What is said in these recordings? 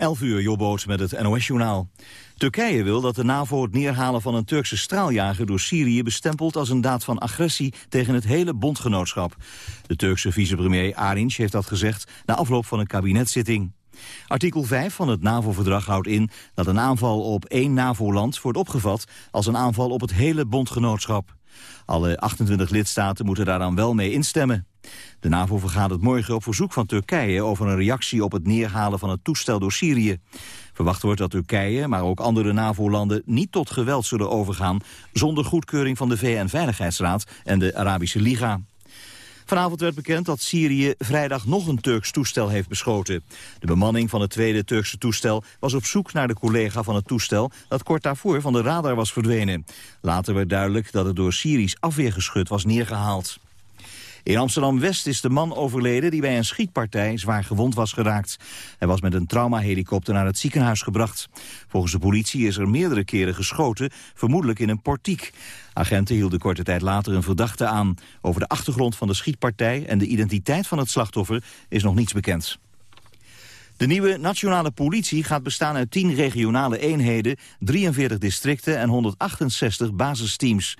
11 uur, Jobboot met het NOS-journaal. Turkije wil dat de NAVO het neerhalen van een Turkse straaljager door Syrië bestempelt als een daad van agressie tegen het hele bondgenootschap. De Turkse vicepremier Arinç heeft dat gezegd na afloop van een kabinetszitting. Artikel 5 van het NAVO-verdrag houdt in dat een aanval op één NAVO-land wordt opgevat als een aanval op het hele bondgenootschap. Alle 28 lidstaten moeten daar dan wel mee instemmen. De NAVO vergadert morgen op verzoek van Turkije over een reactie op het neerhalen van het toestel door Syrië. Verwacht wordt dat Turkije, maar ook andere NAVO-landen niet tot geweld zullen overgaan zonder goedkeuring van de VN-veiligheidsraad en de Arabische Liga. Vanavond werd bekend dat Syrië vrijdag nog een Turks toestel heeft beschoten. De bemanning van het tweede Turkse toestel was op zoek naar de collega van het toestel... dat kort daarvoor van de radar was verdwenen. Later werd duidelijk dat het door Syrisch afweergeschut was neergehaald. In Amsterdam-West is de man overleden die bij een schietpartij zwaar gewond was geraakt. Hij was met een traumahelikopter naar het ziekenhuis gebracht. Volgens de politie is er meerdere keren geschoten, vermoedelijk in een portiek. Agenten hielden korte tijd later een verdachte aan. Over de achtergrond van de schietpartij en de identiteit van het slachtoffer is nog niets bekend. De nieuwe nationale politie gaat bestaan uit 10 regionale eenheden, 43 districten en 168 basisteams.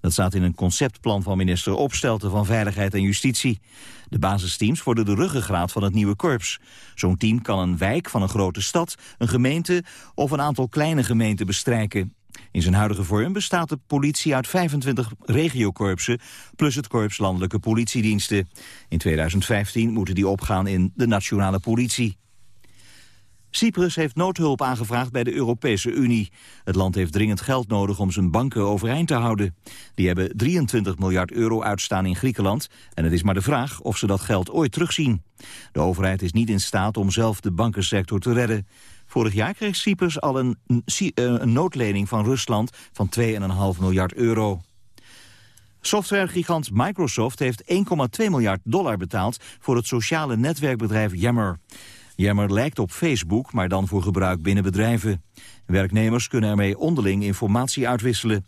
Dat staat in een conceptplan van minister Opstelten van Veiligheid en Justitie. De basisteams worden de ruggengraat van het nieuwe korps. Zo'n team kan een wijk van een grote stad, een gemeente of een aantal kleine gemeenten bestrijken. In zijn huidige vorm bestaat de politie uit 25 regiokorpsen... plus het korps landelijke politiediensten. In 2015 moeten die opgaan in de nationale politie. Cyprus heeft noodhulp aangevraagd bij de Europese Unie. Het land heeft dringend geld nodig om zijn banken overeind te houden. Die hebben 23 miljard euro uitstaan in Griekenland... en het is maar de vraag of ze dat geld ooit terugzien. De overheid is niet in staat om zelf de bankensector te redden. Vorig jaar kreeg Cyprus al een, eh, een noodlening van Rusland van 2,5 miljard euro. Softwaregigant Microsoft heeft 1,2 miljard dollar betaald... voor het sociale netwerkbedrijf Yammer. Yammer lijkt op Facebook, maar dan voor gebruik binnen bedrijven. Werknemers kunnen ermee onderling informatie uitwisselen.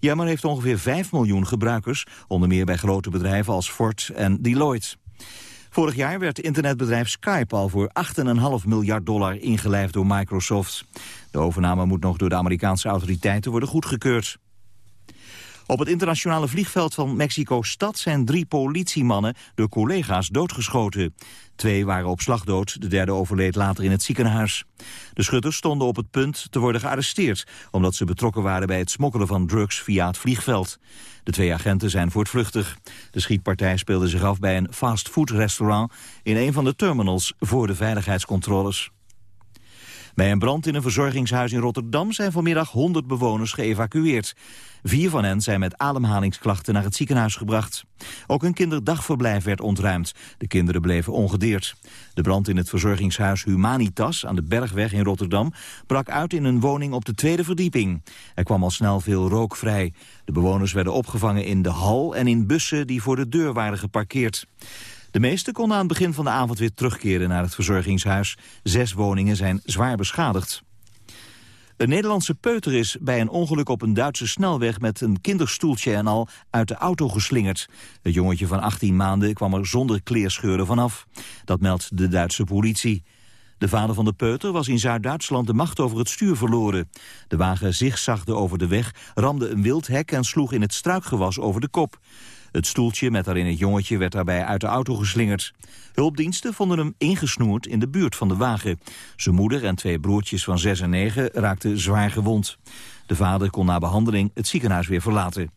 Yammer heeft ongeveer 5 miljoen gebruikers, onder meer bij grote bedrijven als Ford en Deloitte. Vorig jaar werd internetbedrijf Skype al voor 8,5 miljard dollar ingelijfd door Microsoft. De overname moet nog door de Amerikaanse autoriteiten worden goedgekeurd. Op het internationale vliegveld van Mexico-stad zijn drie politiemannen door collega's doodgeschoten. Twee waren op slag dood, de derde overleed later in het ziekenhuis. De schutters stonden op het punt te worden gearresteerd... omdat ze betrokken waren bij het smokkelen van drugs via het vliegveld. De twee agenten zijn voortvluchtig. De schietpartij speelde zich af bij een fastfoodrestaurant... in een van de terminals voor de veiligheidscontroles. Bij een brand in een verzorgingshuis in Rotterdam zijn vanmiddag 100 bewoners geëvacueerd. Vier van hen zijn met ademhalingsklachten naar het ziekenhuis gebracht. Ook een kinderdagverblijf werd ontruimd. De kinderen bleven ongedeerd. De brand in het verzorgingshuis Humanitas aan de Bergweg in Rotterdam brak uit in een woning op de tweede verdieping. Er kwam al snel veel rook vrij. De bewoners werden opgevangen in de hal en in bussen die voor de deur waren geparkeerd. De meeste konden aan het begin van de avond weer terugkeren naar het verzorgingshuis. Zes woningen zijn zwaar beschadigd. Een Nederlandse peuter is bij een ongeluk op een Duitse snelweg met een kinderstoeltje en al uit de auto geslingerd. Het jongetje van 18 maanden kwam er zonder kleerscheuren vanaf. Dat meldt de Duitse politie. De vader van de peuter was in Zuid-Duitsland de macht over het stuur verloren. De wagen zigzagde over de weg, ramde een wildhek en sloeg in het struikgewas over de kop. Het stoeltje met daarin het jongetje werd daarbij uit de auto geslingerd. Hulpdiensten vonden hem ingesnoerd in de buurt van de wagen. Zijn moeder en twee broertjes van 6 en 9 raakten zwaar gewond. De vader kon na behandeling het ziekenhuis weer verlaten.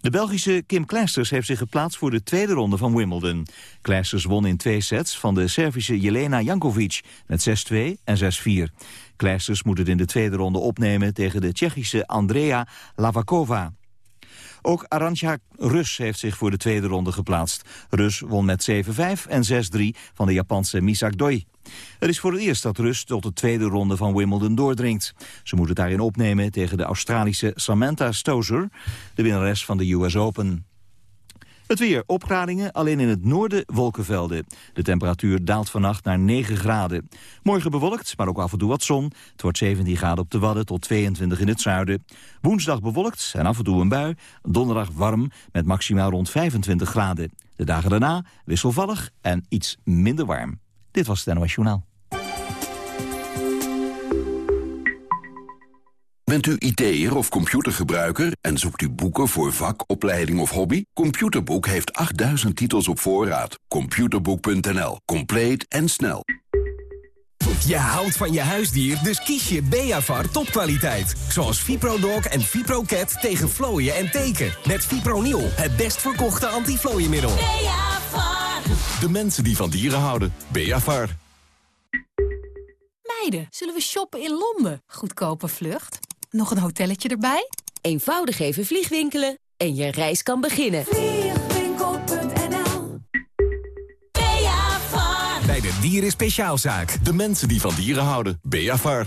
De Belgische Kim Kleisters heeft zich geplaatst voor de tweede ronde van Wimbledon. Kleisters won in twee sets van de Servische Jelena Jankovic met 6-2 en 6-4. Kleisters moet het in de tweede ronde opnemen tegen de Tsjechische Andrea Lavakova. Ook Arantja Rus heeft zich voor de tweede ronde geplaatst. Rus won met 7-5 en 6-3 van de Japanse Misak Doi. Het is voor het eerst dat Rus tot de tweede ronde van Wimbledon doordringt. Ze moet het daarin opnemen tegen de Australische Samantha Stosur, de winnares van de US Open. Het weer, opgradingen, alleen in het noorden wolkenvelden. De temperatuur daalt vannacht naar 9 graden. Morgen bewolkt, maar ook af en toe wat zon. Het wordt 17 graden op de Wadden tot 22 in het zuiden. Woensdag bewolkt en af en toe een bui. Donderdag warm met maximaal rond 25 graden. De dagen daarna wisselvallig en iets minder warm. Dit was het NOS Journaal. Bent u IT'er of computergebruiker en zoekt u boeken voor vak, opleiding of hobby? Computerboek heeft 8000 titels op voorraad. Computerboek.nl. Compleet en snel. Je houdt van je huisdier, dus kies je Beavar topkwaliteit. Zoals ViproDog en ViproCat tegen vlooien en teken. Met Fipronil, het best verkochte antiflooienmiddel. Beavar. De mensen die van dieren houden. Beavar. Meiden, zullen we shoppen in Londen? Goedkope vlucht. Nog een hotelletje erbij? Eenvoudig even vliegwinkelen en je reis kan beginnen. Vliegwinkel.nl Bij de Dieren Speciaalzaak. De mensen die van dieren houden. Beavar.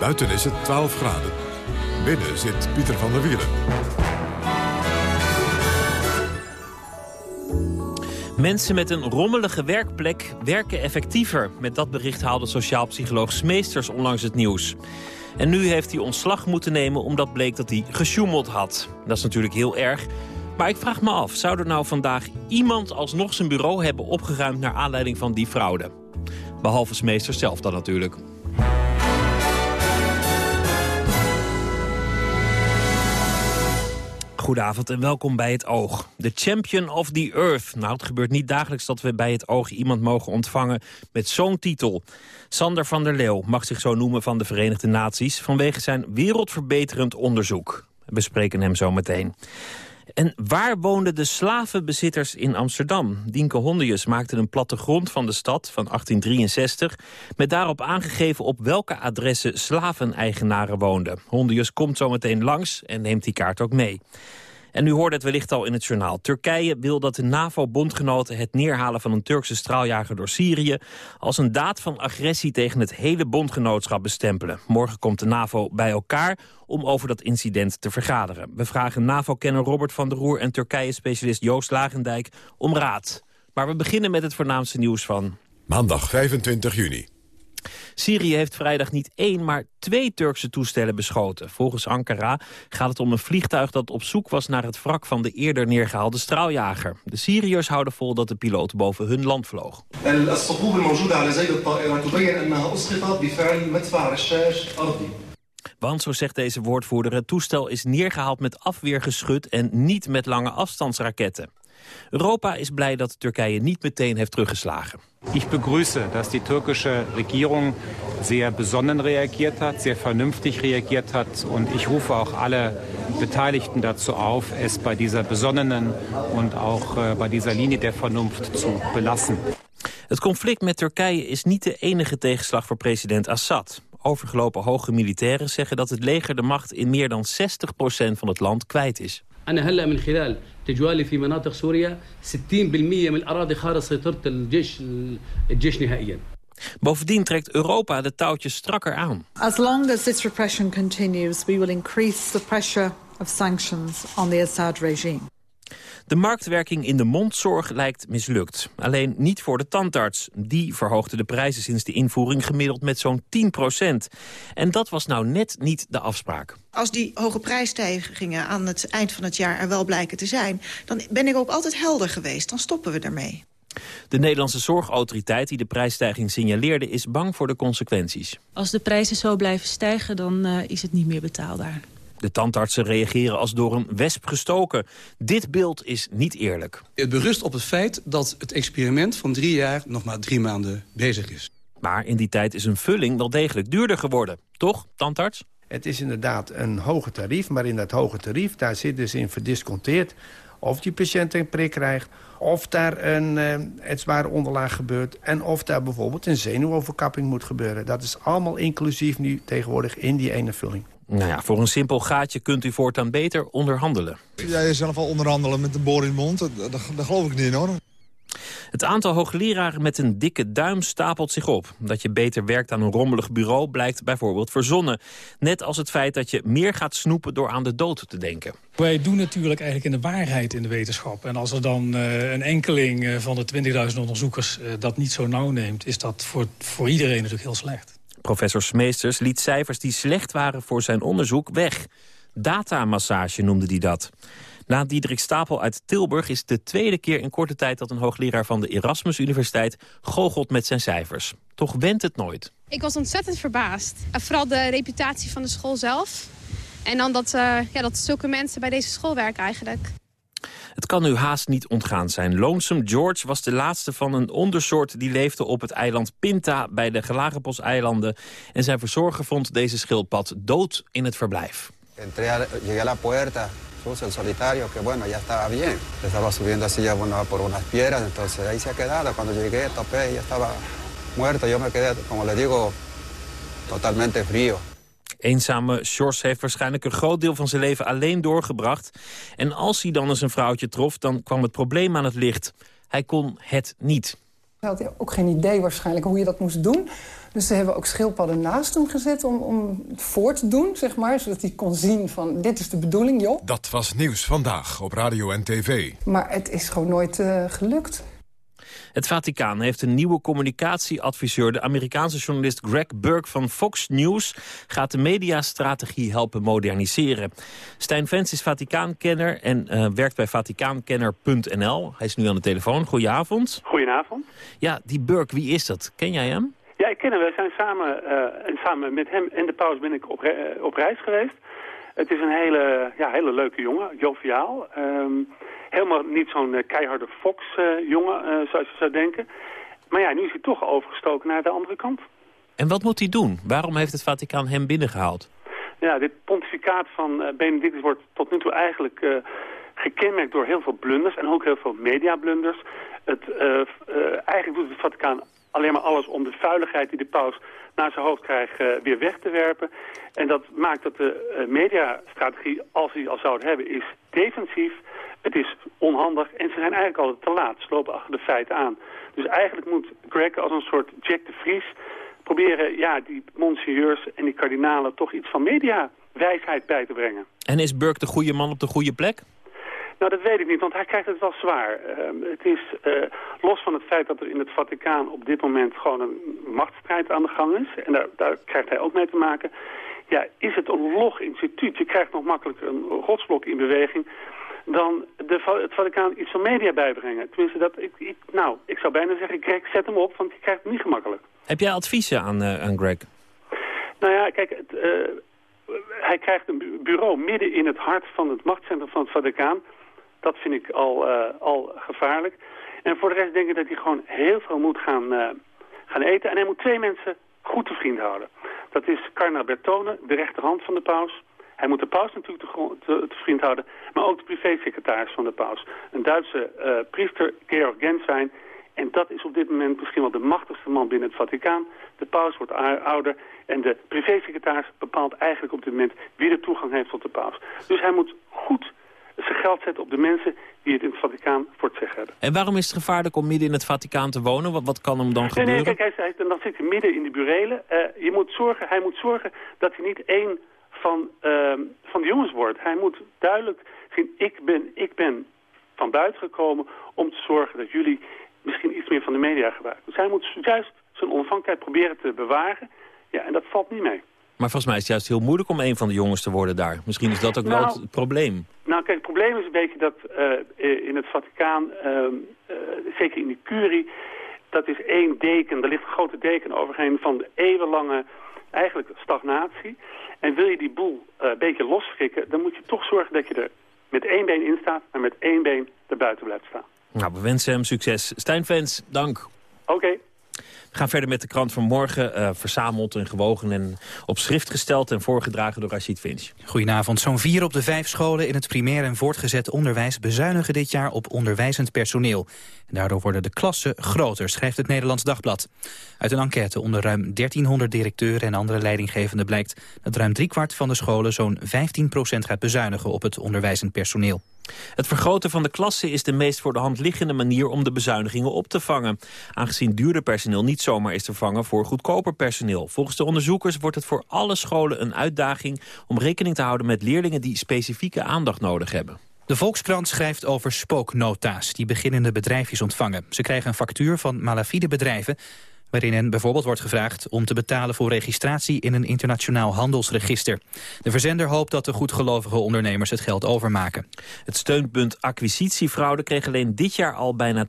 Buiten is het 12 graden. Binnen zit Pieter van der Wielen. Mensen met een rommelige werkplek werken effectiever. Met dat bericht haalde sociaal psycholoog Smeesters onlangs het nieuws. En nu heeft hij ontslag moeten nemen omdat bleek dat hij gesjoemeld had. Dat is natuurlijk heel erg. Maar ik vraag me af, zou er nou vandaag iemand alsnog zijn bureau hebben opgeruimd... naar aanleiding van die fraude? Behalve Smeesters zelf dan natuurlijk. Goedenavond en welkom bij Het Oog. De champion of the earth. Nou, het gebeurt niet dagelijks dat we bij Het Oog iemand mogen ontvangen met zo'n titel. Sander van der Leeuw mag zich zo noemen van de Verenigde Naties... vanwege zijn wereldverbeterend onderzoek. We spreken hem zo meteen. En waar woonden de slavenbezitters in Amsterdam? Dienke Hondius maakte een plattegrond van de stad van 1863... met daarop aangegeven op welke adressen slaveneigenaren woonden. Hondius komt zo meteen langs en neemt die kaart ook mee. En u hoorde het wellicht al in het journaal. Turkije wil dat de NAVO-bondgenoten het neerhalen van een Turkse straaljager door Syrië... als een daad van agressie tegen het hele bondgenootschap bestempelen. Morgen komt de NAVO bij elkaar om over dat incident te vergaderen. We vragen NAVO-kenner Robert van der Roer en Turkije-specialist Joost Lagendijk om raad. Maar we beginnen met het voornaamste nieuws van... Maandag 25 juni. Syrië heeft vrijdag niet één, maar twee Turkse toestellen beschoten. Volgens Ankara gaat het om een vliegtuig dat op zoek was naar het wrak van de eerder neergehaalde straaljager. De Syriërs houden vol dat de piloot boven hun land vloog. Want, zo zegt deze woordvoerder, het toestel is neergehaald met afweergeschut en niet met lange afstandsraketten. Europa is blij dat Turkije niet meteen heeft teruggeslagen. Ich begrüße, dass die türkische Regierung sehr besonnen reagiert hat, sehr vernünftig reagiert hat. Und ich rufe auch alle Beteiligten dazu auf, es bei dieser besonnenen und auch äh, bei dieser Linie der Vernunft zu belassen. Het conflict met Turkije is niet de enige tegenslag voor president Assad. Overgelopen hoge militairen zeggen dat het leger de macht in meer dan 60% van het land kwijt is. أنا هلا من خلال تجوالي في مناطق سوريا 60% من الأراضي خارج سيطرة الجيش الجيش نهائيا. Bovendien trekt Europa de touwtjes strakker aan. As long as this repression continues, we will increase the pressure of sanctions on the Assad regime. De marktwerking in de mondzorg lijkt mislukt. Alleen niet voor de tandarts. Die verhoogde de prijzen sinds de invoering gemiddeld met zo'n 10% En dat was nou net niet de afspraak. Als die hoge prijsstijgingen aan het eind van het jaar er wel blijken te zijn... dan ben ik ook altijd helder geweest. Dan stoppen we ermee. De Nederlandse zorgautoriteit die de prijsstijging signaleerde... is bang voor de consequenties. Als de prijzen zo blijven stijgen, dan uh, is het niet meer betaalbaar. De tandartsen reageren als door een wesp gestoken. Dit beeld is niet eerlijk. Het berust op het feit dat het experiment van drie jaar nog maar drie maanden bezig is. Maar in die tijd is een vulling wel degelijk duurder geworden. Toch, tandarts? Het is inderdaad een hoger tarief, maar in dat hoge tarief... daar zit dus in verdisconteerd of die patiënt een prik krijgt... of daar een uh, zware onderlaag gebeurt... en of daar bijvoorbeeld een zenuwoverkapping moet gebeuren. Dat is allemaal inclusief nu tegenwoordig in die ene vulling. Nou ja, voor een simpel gaatje kunt u voortaan beter onderhandelen. Jij zelf al onderhandelen met de boor in de mond, daar, daar geloof ik niet hoor. Het aantal hoogleraren met een dikke duim stapelt zich op. Dat je beter werkt aan een rommelig bureau blijkt bijvoorbeeld verzonnen. Net als het feit dat je meer gaat snoepen door aan de dood te denken. Wij doen natuurlijk eigenlijk in de waarheid in de wetenschap. En als er dan uh, een enkeling uh, van de 20.000 onderzoekers uh, dat niet zo nauw neemt... is dat voor, voor iedereen natuurlijk heel slecht. Professor Smeesters liet cijfers die slecht waren voor zijn onderzoek weg. Datamassage noemde hij dat. Na Diederik Stapel uit Tilburg is de tweede keer in korte tijd... dat een hoogleraar van de Erasmus Universiteit goochelt met zijn cijfers. Toch wendt het nooit. Ik was ontzettend verbaasd. Vooral de reputatie van de school zelf. En dan dat, uh, ja, dat zulke mensen bij deze school werken eigenlijk. Het kan u haast niet ontgaan zijn. Lonesome George was de laatste van een ondersoort... die leefde op het eiland Pinta bij de Galapagos-eilanden. En zijn verzorger vond deze schildpad dood in het verblijf. Llegué a la puerta, puso el solitario, que bueno, ya estaba bien. Estaba subiendo así ya bueno, por unas piedras, entonces ahí se ha quedado. Cuando llegué, topé ya estaba muerto. Yo me quedé, como le digo, totalmente frío. Eenzame Sjors heeft waarschijnlijk een groot deel van zijn leven alleen doorgebracht. En als hij dan eens een vrouwtje trof, dan kwam het probleem aan het licht. Hij kon het niet. Hij had ook geen idee waarschijnlijk hoe je dat moest doen. Dus ze hebben ook schildpadden naast hem gezet om, om het voor te doen, zeg maar. Zodat hij kon zien van, dit is de bedoeling, joh. Dat was Nieuws Vandaag op Radio en TV. Maar het is gewoon nooit uh, gelukt. Het Vaticaan heeft een nieuwe communicatieadviseur. De Amerikaanse journalist Greg Burke van Fox News... gaat de mediastrategie helpen moderniseren. Stijn Vens is Vaticaankenner en uh, werkt bij vaticaankenner.nl. Hij is nu aan de telefoon. Goedenavond. Goedenavond. Ja, die Burke, wie is dat? Ken jij hem? Ja, ik ken hem. We zijn samen, uh, en samen met hem en de paus ben ik op, re op reis geweest. Het is een hele, ja, hele leuke jongen, joviaal. Um, helemaal niet zo'n uh, keiharde Fox-jongen, uh, zoals je zou denken. Maar ja, nu is hij toch overgestoken naar de andere kant. En wat moet hij doen? Waarom heeft het Vaticaan hem binnengehaald? Ja, dit pontificaat van Benedictus wordt tot nu toe eigenlijk uh, gekenmerkt door heel veel blunders en ook heel veel mediablunders. Het, uh, eigenlijk doet het Vaticaan alleen maar alles om de vuiligheid die de paus naar zijn hoofd krijgt weer weg te werpen. En dat maakt dat de mediastrategie, als hij al zou het hebben, is defensief. Het is onhandig en ze zijn eigenlijk altijd te laat. Ze lopen achter de feiten aan. Dus eigenlijk moet Greg als een soort Jack de Vries proberen ja, die monseigneurs en die kardinalen toch iets van mediawijsheid bij te brengen. En is Burke de goede man op de goede plek? Nou, dat weet ik niet, want hij krijgt het wel zwaar. Uh, het is, uh, los van het feit dat er in het Vaticaan op dit moment gewoon een machtsstrijd aan de gang is... en daar, daar krijgt hij ook mee te maken... ja, is het een log instituut. Je krijgt nog makkelijker een rotsblok in beweging dan de, het Vaticaan iets van media bijbrengen. Tenminste, dat, ik, ik, nou, ik zou bijna zeggen, Greg, zet hem op, want je krijgt het niet gemakkelijk. Heb jij adviezen aan, uh, aan Greg? Nou ja, kijk, het, uh, hij krijgt een bureau midden in het hart van het machtscentrum van het Vaticaan. Dat vind ik al, uh, al gevaarlijk. En voor de rest denk ik dat hij gewoon heel veel moet gaan, gaan eten. En hij moet twee mensen goed te vriend houden. Dat is Carna Bertone, de rechterhand van de paus. Hij moet de paus natuurlijk te, te, te vriend houden, maar ook de privésecretaris van de paus. Een Duitse uh, priester, Georg Genswein. En dat is op dit moment misschien wel de machtigste man binnen het Vaticaan. De paus wordt ouder en de privésecretaris bepaalt eigenlijk op dit moment wie de toegang heeft tot de paus. Dus hij moet goed zijn geld zetten op de mensen die het in het Vaticaan voor het zeggen hebben. En waarom is het gevaarlijk om midden in het Vaticaan te wonen? Wat, wat kan hem dan nee, gebeuren? Nee, kijk, hij, hij, dan zit hij midden in die burelen. Uh, je moet zorgen, hij moet zorgen dat hij niet één van, uh, van de jongens wordt. Hij moet duidelijk zien, ik ben, ik ben van buiten gekomen om te zorgen dat jullie misschien iets meer van de media gebruiken. Dus hij moet juist zijn onafhankelijkheid proberen te bewaren. Ja, en dat valt niet mee. Maar volgens mij is het juist heel moeilijk om een van de jongens te worden daar. Misschien is dat ook nou, wel het probleem. Nou kijk, het probleem is een beetje dat uh, in het Vaticaan, uh, zeker in die curie... dat is één deken, er ligt een grote deken overheen van de eeuwenlange eigenlijk stagnatie. En wil je die boel uh, een beetje losschrikken, dan moet je toch zorgen dat je er met één been in staat, maar met één been erbuiten blijft staan. Nou, we wensen hem succes. Stijn Vens, dank. Oké. Okay. We gaan verder met de krant van morgen. eh, verzameld en gewogen en op schrift gesteld... en voorgedragen door Rashid Finch. Goedenavond. Zo'n vier op de vijf scholen in het primair en voortgezet onderwijs... bezuinigen dit jaar op onderwijzend personeel. En daardoor worden de klassen groter, schrijft het Nederlands Dagblad. Uit een enquête onder ruim 1300 directeuren en andere leidinggevenden blijkt... dat ruim driekwart van de scholen zo'n 15% gaat bezuinigen op het onderwijzend personeel. Het vergroten van de klassen is de meest voor de hand liggende manier om de bezuinigingen op te vangen. Aangezien duurder personeel niet zomaar is te vangen voor goedkoper personeel. Volgens de onderzoekers wordt het voor alle scholen een uitdaging om rekening te houden met leerlingen die specifieke aandacht nodig hebben. De Volkskrant schrijft over spooknota's die beginnende bedrijfjes ontvangen. Ze krijgen een factuur van malafide bedrijven waarin hen bijvoorbeeld wordt gevraagd om te betalen voor registratie in een internationaal handelsregister. De verzender hoopt dat de goedgelovige ondernemers het geld overmaken. Het steunpunt acquisitiefraude kreeg alleen dit jaar al bijna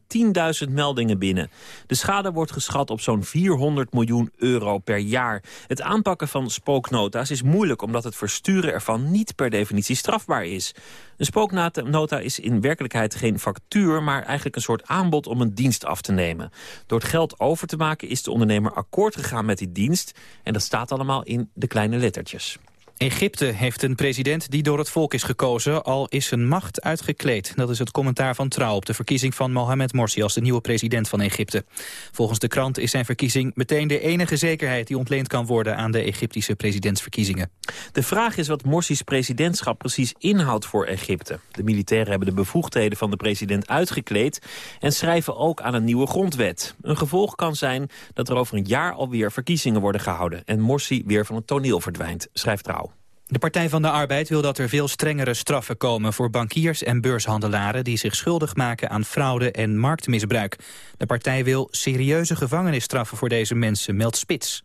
10.000 meldingen binnen. De schade wordt geschat op zo'n 400 miljoen euro per jaar. Het aanpakken van spooknota's is moeilijk omdat het versturen ervan niet per definitie strafbaar is. Een spooknota is in werkelijkheid geen factuur, maar eigenlijk een soort aanbod om een dienst af te nemen. Door het geld over te maken is de ondernemer akkoord gegaan met die dienst en dat staat allemaal in de kleine lettertjes. Egypte heeft een president die door het volk is gekozen, al is zijn macht uitgekleed. Dat is het commentaar van Trouw op de verkiezing van Mohamed Morsi als de nieuwe president van Egypte. Volgens de krant is zijn verkiezing meteen de enige zekerheid die ontleend kan worden aan de Egyptische presidentsverkiezingen. De vraag is wat Morsi's presidentschap precies inhoudt voor Egypte. De militairen hebben de bevoegdheden van de president uitgekleed en schrijven ook aan een nieuwe grondwet. Een gevolg kan zijn dat er over een jaar alweer verkiezingen worden gehouden en Morsi weer van het toneel verdwijnt, schrijft Trouw. De Partij van de Arbeid wil dat er veel strengere straffen komen voor bankiers en beurshandelaren die zich schuldig maken aan fraude en marktmisbruik. De partij wil serieuze gevangenisstraffen voor deze mensen, meldt Spits.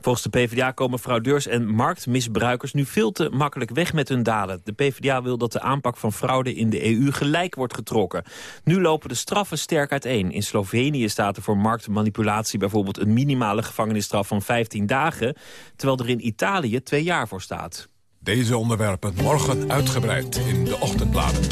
Volgens de PvdA komen fraudeurs en marktmisbruikers nu veel te makkelijk weg met hun daden. De PvdA wil dat de aanpak van fraude in de EU gelijk wordt getrokken. Nu lopen de straffen sterk uiteen. In Slovenië staat er voor marktmanipulatie bijvoorbeeld een minimale gevangenisstraf van 15 dagen, terwijl er in Italië twee jaar voor staat. Deze onderwerpen morgen uitgebreid in de ochtendbladen.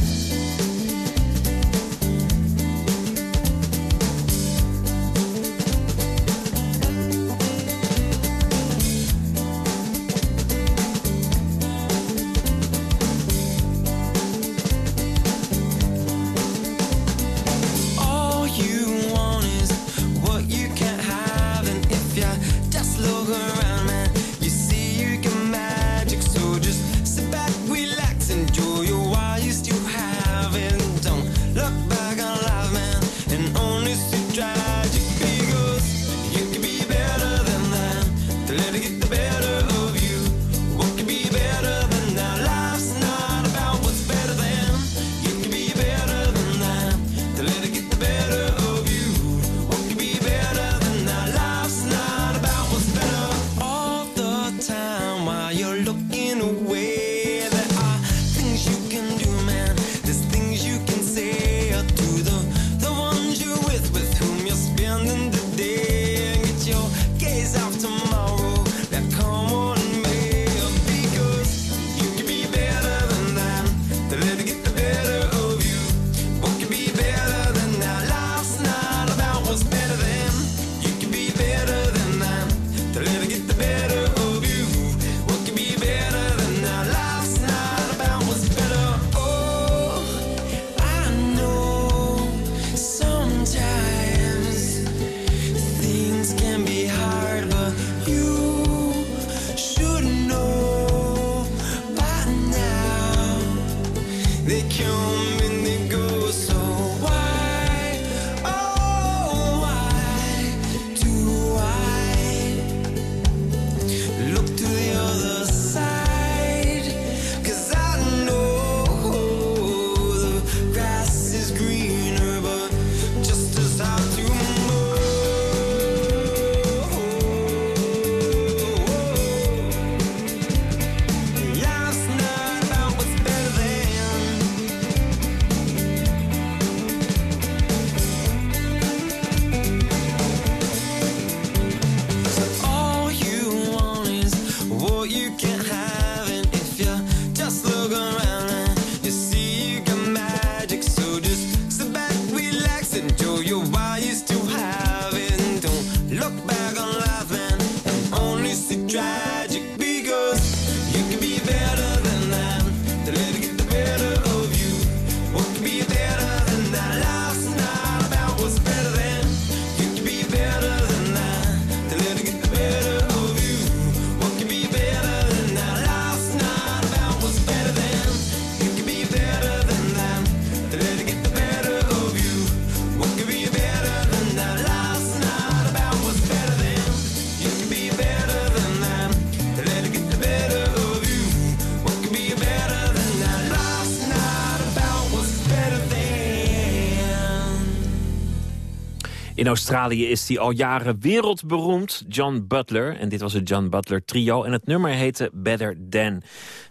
In Australië is hij al jaren wereldberoemd, John Butler. En dit was het John Butler trio en het nummer heette Better Than.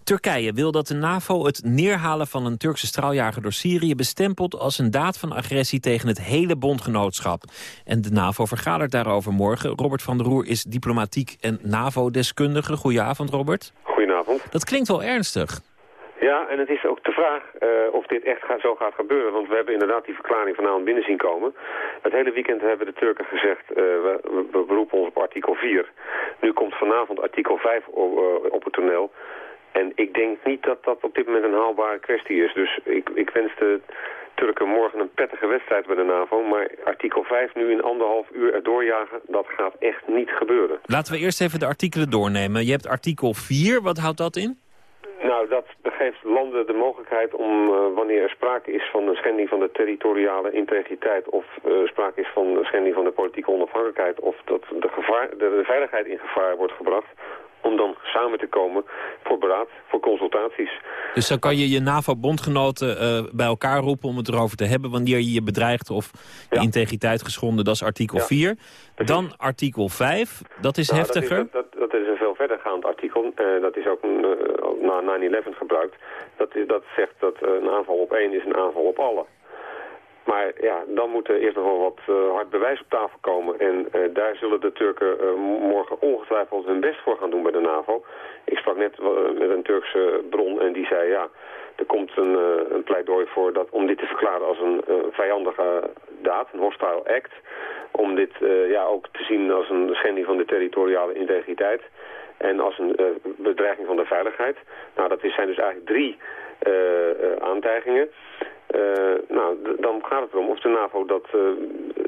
Turkije wil dat de NAVO het neerhalen van een Turkse straaljager door Syrië... bestempelt als een daad van agressie tegen het hele bondgenootschap. En de NAVO vergadert daarover morgen. Robert van der Roer is diplomatiek en NAVO-deskundige. Goedenavond, Robert. Goedenavond. Dat klinkt wel ernstig. Ja, en het is ook de vraag uh, of dit echt zo gaat gebeuren. Want we hebben inderdaad die verklaring vanavond binnen zien komen. Het hele weekend hebben de Turken gezegd, uh, we, beroepen ons op artikel 4. Nu komt vanavond artikel 5 op, uh, op het toneel. En ik denk niet dat dat op dit moment een haalbare kwestie is. Dus ik, ik wens de Turken morgen een prettige wedstrijd bij de NAVO. Maar artikel 5 nu in anderhalf uur erdoor jagen, dat gaat echt niet gebeuren. Laten we eerst even de artikelen doornemen. Je hebt artikel 4, wat houdt dat in? Nou, dat geeft landen de mogelijkheid om, uh, wanneer er sprake is van een schending van de territoriale integriteit... of uh, sprake is van een schending van de politieke onafhankelijkheid... of dat de, gevaar, de veiligheid in gevaar wordt gebracht om dan samen te komen voor beraad, voor consultaties. Dus dan kan je je NAVO-bondgenoten uh, bij elkaar roepen om het erover te hebben... wanneer je je bedreigt of je ja. integriteit geschonden, dat is artikel ja. 4. Dan artikel 5, dat is nou, heftiger. Dat is, dat, dat is een veel verdergaand artikel. Uh, dat is ook uh, na 9-11 gebruikt. Dat, is, dat zegt dat een aanval op één is een aanval op alle. Maar ja, dan moet er eerst nog wel wat uh, hard bewijs op tafel komen. En uh, daar zullen de Turken uh, morgen ongetwijfeld hun best voor gaan doen bij de NAVO. Ik sprak net met een Turkse bron en die zei ja, er komt een, een pleidooi voor dat, om dit te verklaren als een vijandige daad, een hostile act. Om dit ja, ook te zien als een schending van de territoriale integriteit. En als een bedreiging van de veiligheid. Nou, dat zijn dus eigenlijk drie aantijgingen. Uh, nou, dan gaat het erom of de NAVO dat uh,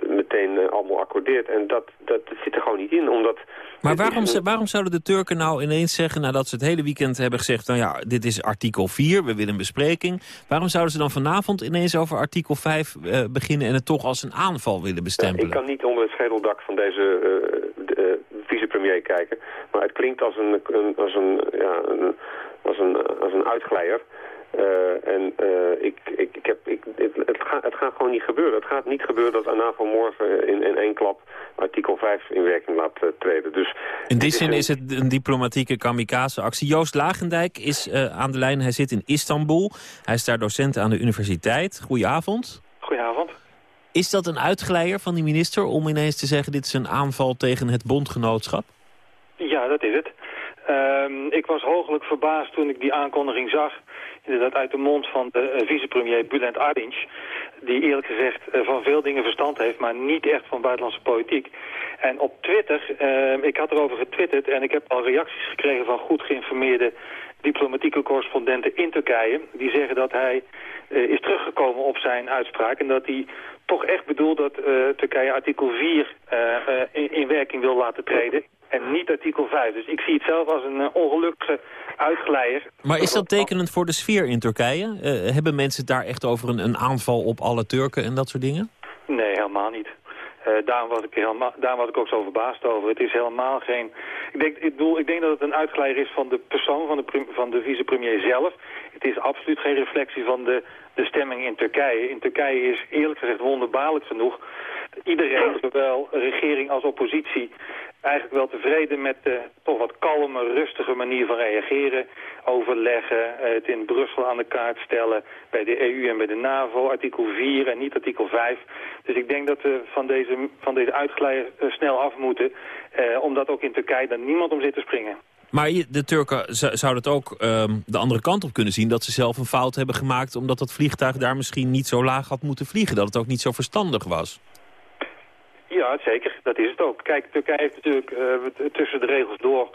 meteen uh, allemaal accordeert. En dat, dat, zit er gewoon niet in, omdat... Maar waarom, een... waarom zouden de Turken nou ineens zeggen, nadat ze het hele weekend hebben gezegd... nou ja, dit is artikel 4, we willen een bespreking. Waarom zouden ze dan vanavond ineens over artikel 5 beginnen... en het toch als een aanval willen bestempelen? Ja, ik kan niet onder het schedeldak van deze vicepremier kijken. Maar het klinkt als een, een als een, ja, een, als een, als een uitglijer... Uh, en uh, ik, ik, ik heb, ik, het, het, gaat, het gaat gewoon niet gebeuren. Het gaat niet gebeuren dat ANAVO morgen in, in één klap artikel 5 in werking laat uh, treden. Dus in die zin is het een diplomatieke kamikaze-actie. Joost Lagendijk is aan de lijn. Hij zit in Istanbul. Hij is daar docent aan de universiteit. Goedenavond. Goedenavond. Is dat een uitglijder van die minister om ineens te zeggen... dit is een aanval tegen het bondgenootschap? Ja, dat is het. Um, ik was hooglijk verbaasd toen ik die aankondiging zag inderdaad uit de mond van de uh, vicepremier Bülent Arınç, die eerlijk gezegd uh, van veel dingen verstand heeft, maar niet echt van buitenlandse politiek. En op Twitter, uh, ik had erover getwitterd en ik heb al reacties gekregen van goed geïnformeerde diplomatieke correspondenten in Turkije. Die zeggen dat hij is teruggekomen op zijn uitspraak en dat hij toch echt bedoelt dat Turkije artikel 4 in, in werking wil laten treden. En niet artikel 5. Dus ik zie het zelf als een uh, ongelukkige uitglijder. Maar is dat tekenend voor de sfeer in Turkije? Uh, hebben mensen het daar echt over een, een, aanval op alle Turken en dat soort dingen? Nee, helemaal niet. Uh, daarom, was ik helemaal, daarom was ik ook zo verbaasd over. Het is helemaal geen... Ik denk, ik, bedoel, ik denk dat het een uitglijder is van de persoon van de, van de vicepremier zelf. Het is absoluut geen reflectie van de, de stemming in Turkije. In Turkije is eerlijk gezegd wonderbaarlijk genoeg iedereen, zowel regering als oppositie, eigenlijk wel tevreden met de toch wat kalme, rustige manier van reageren. Overleggen, het in Brussel aan de kaart stellen bij de EU en bij de NAVO, artikel 4 en niet artikel 5. Dus ik denk dat we van deze, van deze uitglijder snel af moeten, eh, omdat ook in Turkije dan niemand om zit te springen. Maar de Turken zouden het ook um, de andere kant op kunnen zien... dat ze zelf een fout hebben gemaakt... omdat dat vliegtuig daar misschien niet zo laag had moeten vliegen. Dat het ook niet zo verstandig was. Ja, zeker. Dat is het ook. Kijk, Turkije heeft natuurlijk uh, tussen de regels door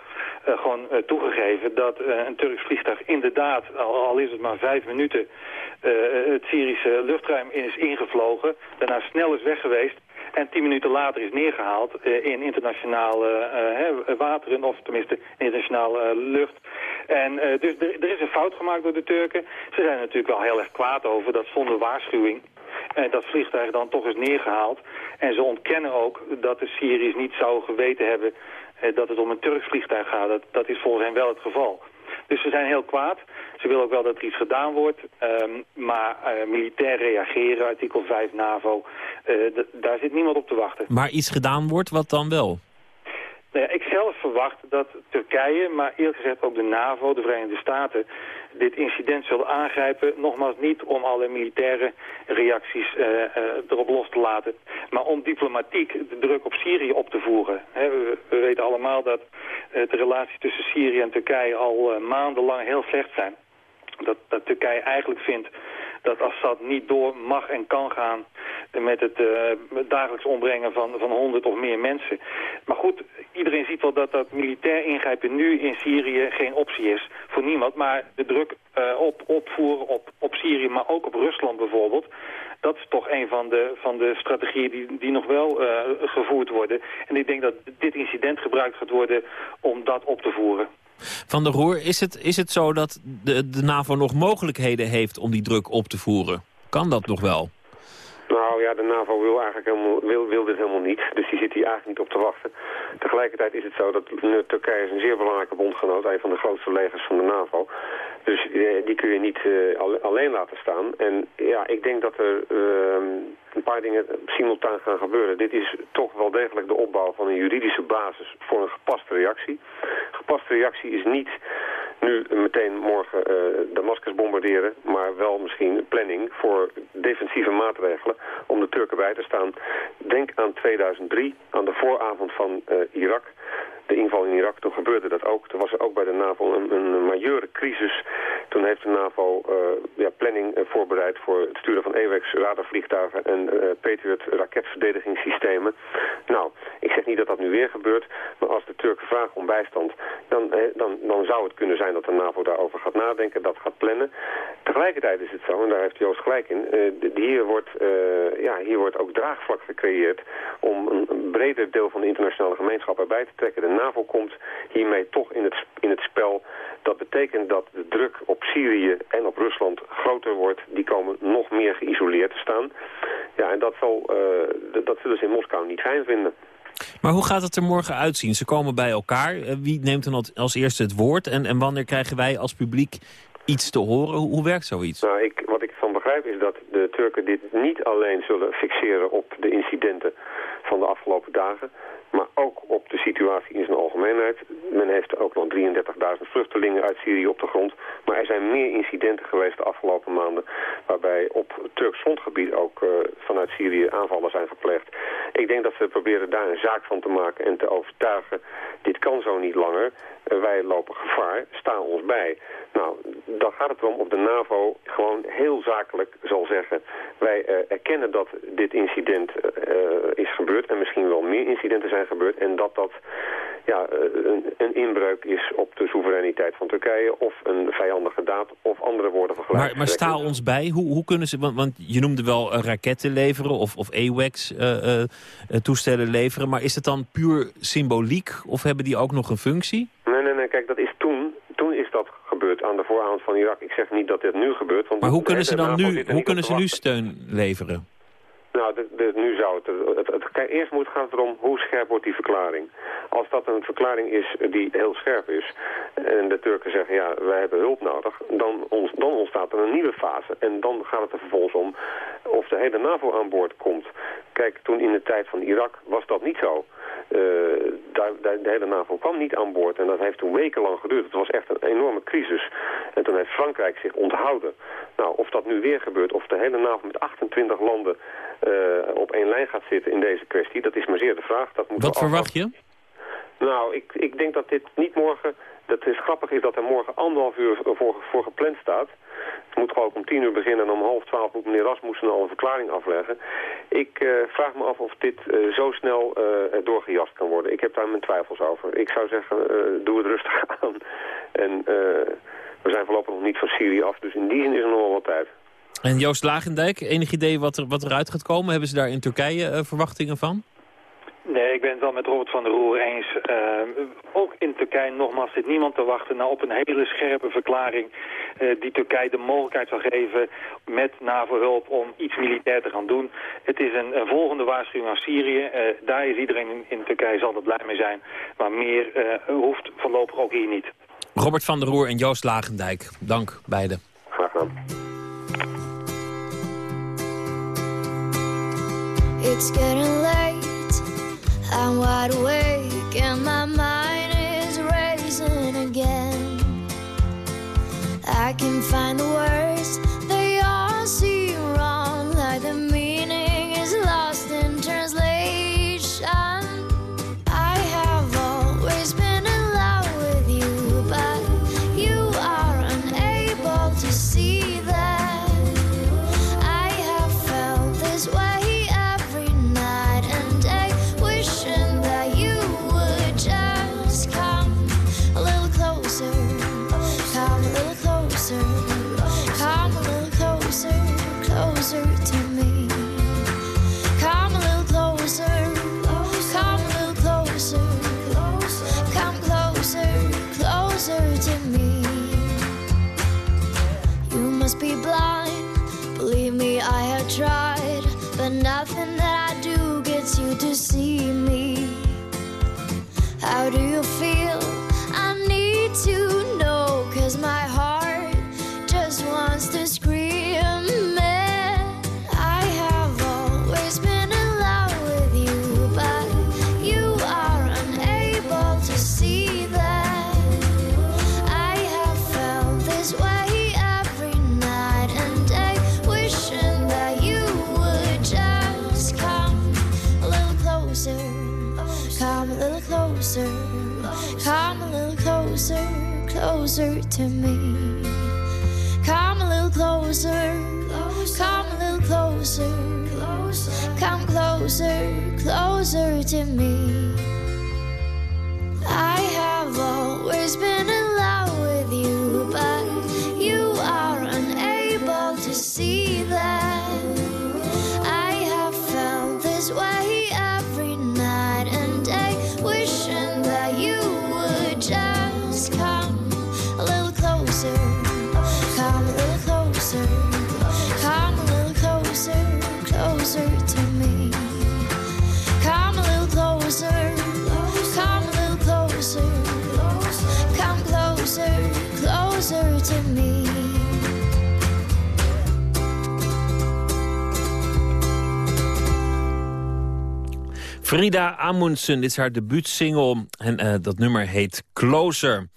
uh, gewoon uh, toegegeven dat een Turks vliegtuig inderdaad, al, al, is het maar vijf minuten, het Syrische luchtruim is ingevlogen. Daarna snel is weg geweest. En tien minuten later is neergehaald in internationale wateren, of tenminste internationale lucht. En dus er is een fout gemaakt door de Turken. Ze zijn natuurlijk wel heel erg kwaad over dat zonder waarschuwing en dat vliegtuig dan toch is neergehaald. En ze ontkennen ook dat de Syriërs niet zouden geweten hebben eh, dat het om een Turks vliegtuig gaat. Dat, dat is volgens hen wel het geval. Dus ze zijn heel kwaad. Ze willen ook wel dat er iets gedaan wordt. Ehm, maar uh, militair reageren, artikel 5 NAVO, daar zit niemand op te wachten. Maar iets gedaan wordt, wat dan wel? Nou ja, ik zelf verwacht dat Turkije, maar eerlijk gezegd ook de NAVO, de Verenigde Staten, dit incident zullen aangrijpen. Nogmaals niet om alle militaire reacties uh, uh, erop los te laten, maar om diplomatiek de druk op Syrië op te voeren. We, we, weten allemaal dat uh, de relaties tussen Syrië en Turkije al maandenlang heel slecht zijn. Dat, dat Turkije eigenlijk vindt dat Assad niet door mag en kan gaan met het uh, dagelijks ombrengen van, van 100 of meer mensen. Maar goed, iedereen ziet wel dat dat militair ingrijpen nu in Syrië geen optie is voor niemand. Maar de druk uh, op, opvoeren op, op Syrië, maar ook op Rusland bijvoorbeeld... dat is toch een van de, van de strategieën die, die nog wel uh, gevoerd worden. En ik denk dat dit incident gebruikt gaat worden om dat op te voeren. Van der Roer, is het, is het zo dat de, NAVO nog mogelijkheden heeft om die druk op te voeren? Kan dat nog wel? Nou ja, de NAVO wil, eigenlijk helemaal, wil, wil dit helemaal niet. Dus die zit hier eigenlijk niet op te wachten. Tegelijkertijd is het zo dat Turkije is een zeer belangrijke bondgenoot. Een van de grootste legers van de NAVO. Dus uh, die kun je niet uh, alleen laten staan. En ja, ik denk dat er uh, een paar dingen simultaan gaan gebeuren. Dit is toch wel degelijk de opbouw van een juridische basis voor een gepaste reactie. Gepaste reactie is niet nu meteen morgen uh, Damascus bombarderen, maar wel misschien planning voor defensieve maatregelen om de Turken bij te staan. Denk aan 2003, aan de vooravond van uh, Irak de inval in Irak, toen gebeurde dat ook. Toen was er ook bij de NAVO een, een majeure crisis. Toen heeft de NAVO uh, ja, planning uh, voorbereid voor het sturen van AWACS radarvliegtuigen en uh, Patriot raketverdedigingssystemen. Nou, ik zeg niet dat dat nu weer gebeurt, maar als de Turken vragen om bijstand, dan, dan, dan zou het kunnen zijn dat de NAVO daarover gaat nadenken, dat gaat plannen. Tegelijkertijd is het zo, en daar heeft Joost gelijk in, hier, wordt, ja, hier wordt ook draagvlak gecreëerd om een, een breder deel van de internationale gemeenschap erbij te trekken. De NAVO komt hiermee toch in het, in het spel. Dat betekent dat de druk op Syrië en op Rusland groter wordt. Die komen nog meer geïsoleerd te staan. Ja, en dat, zal, uh, dat zullen ze in Moskou niet fijn vinden. Maar hoe gaat het er morgen uitzien? Ze komen bij elkaar. Wie neemt dan als eerste het woord? En, en wanneer krijgen wij als publiek iets te horen? Hoe, hoe werkt zoiets? Nou, ik, wat ik van begrijp is dat de Turken dit niet alleen zullen fixeren op de incidenten van de afgelopen dagen maar ook op de situatie in zijn algemeenheid. Men heeft ook nog 33.000 vluchtelingen uit Syrië op de grond. Maar er zijn meer incidenten geweest de afgelopen maanden... waarbij op Turks grondgebied ook uh, vanuit Syrië aanvallen zijn gepleegd. Ik denk dat ze proberen daar een zaak van te maken en te overtuigen... dit kan zo niet langer, uh, wij lopen gevaar, sta ons bij. Nou, dan gaat het erom of de NAVO gewoon heel zakelijk zal zeggen... wij uh, erkennen dat dit incident is gebeurd en misschien wel meer incidenten zijn gebeurd. En dat dat ja, een, een, inbreuk is op de soevereiniteit van Turkije... of een vijandige daad of andere woorden van gelijk. Maar, maar sta ons bij, hoe, hoe kunnen ze... Want, want je noemde wel uh, raketten leveren of, of AWACS uh, uh, toestellen leveren... maar is het dan puur symboliek of hebben die ook nog een functie? Nee, nee, nee, kijk, dat is toen... Toen is dat gebeurd aan de vooravond van Irak. Ik zeg niet dat dit nu gebeurt. Want maar hoe kunnen ze dan nu, hoe kunnen ze nu steun leveren? Nou, de, nu zou het, het, Eerst moet gaat het erom hoe scherp wordt die verklaring. Als dat een verklaring is die heel scherp is... en de Turken zeggen, ja, wij hebben hulp nodig... dan, dan ontstaat er een nieuwe fase. En dan gaat het er vervolgens om of de hele NAVO aan boord komt. Kijk, toen in de tijd van Irak was dat niet zo. Uh, daar, daar, de hele NAVO kwam niet aan boord en dat heeft toen wekenlang geduurd. Het was echt een enorme crisis. En toen heeft Frankrijk zich onthouden. Nou, of dat nu weer gebeurt, of de hele NAVO met 28 landen uh, op één lijn gaat zitten in deze kwestie, dat is maar zeer de vraag. Dat Wat verwacht je? Nou, ik, ik denk dat dit niet morgen... Dat is grappig is dat er morgen anderhalf uur voor, voor gepland staat. Het moet gewoon om tien uur beginnen en om half twaalf moet meneer Rasmussen al een verklaring afleggen. Ik uh, vraag me af of dit uh, zo snel uh, doorgejast kan worden. Ik heb daar mijn twijfels over. Ik zou zeggen, doe het rustig aan. En we zijn voorlopig nog niet van Syrië af, dus in die zin is er nog wel wat tijd. En Joost Lagendijk, enig idee wat, er, wat eruit gaat komen? Hebben ze daar in Turkije verwachtingen van? Nee, ik ben het wel met Robert van der Roer eens. Uh, ook in Turkije nogmaals zit niemand te wachten nou, op een hele scherpe verklaring... Uh, die Turkije de mogelijkheid zal geven met NAVO-hulp om iets militair te gaan doen. Het is een, een volgende waarschuwing aan Syrië. Uh, daar is iedereen in, in, Turkije zal er blij mee zijn. Maar meer hoeft voorlopig ook hier niet. Robert van der Roer en Joost Lagendijk. Dank beiden. Graag gedaan. It's getting late. I'm wide awake and my mind is racing again. I can find the words, Frida Amundsen, dit is haar debuutsingle en eh, dat nummer heet Closer.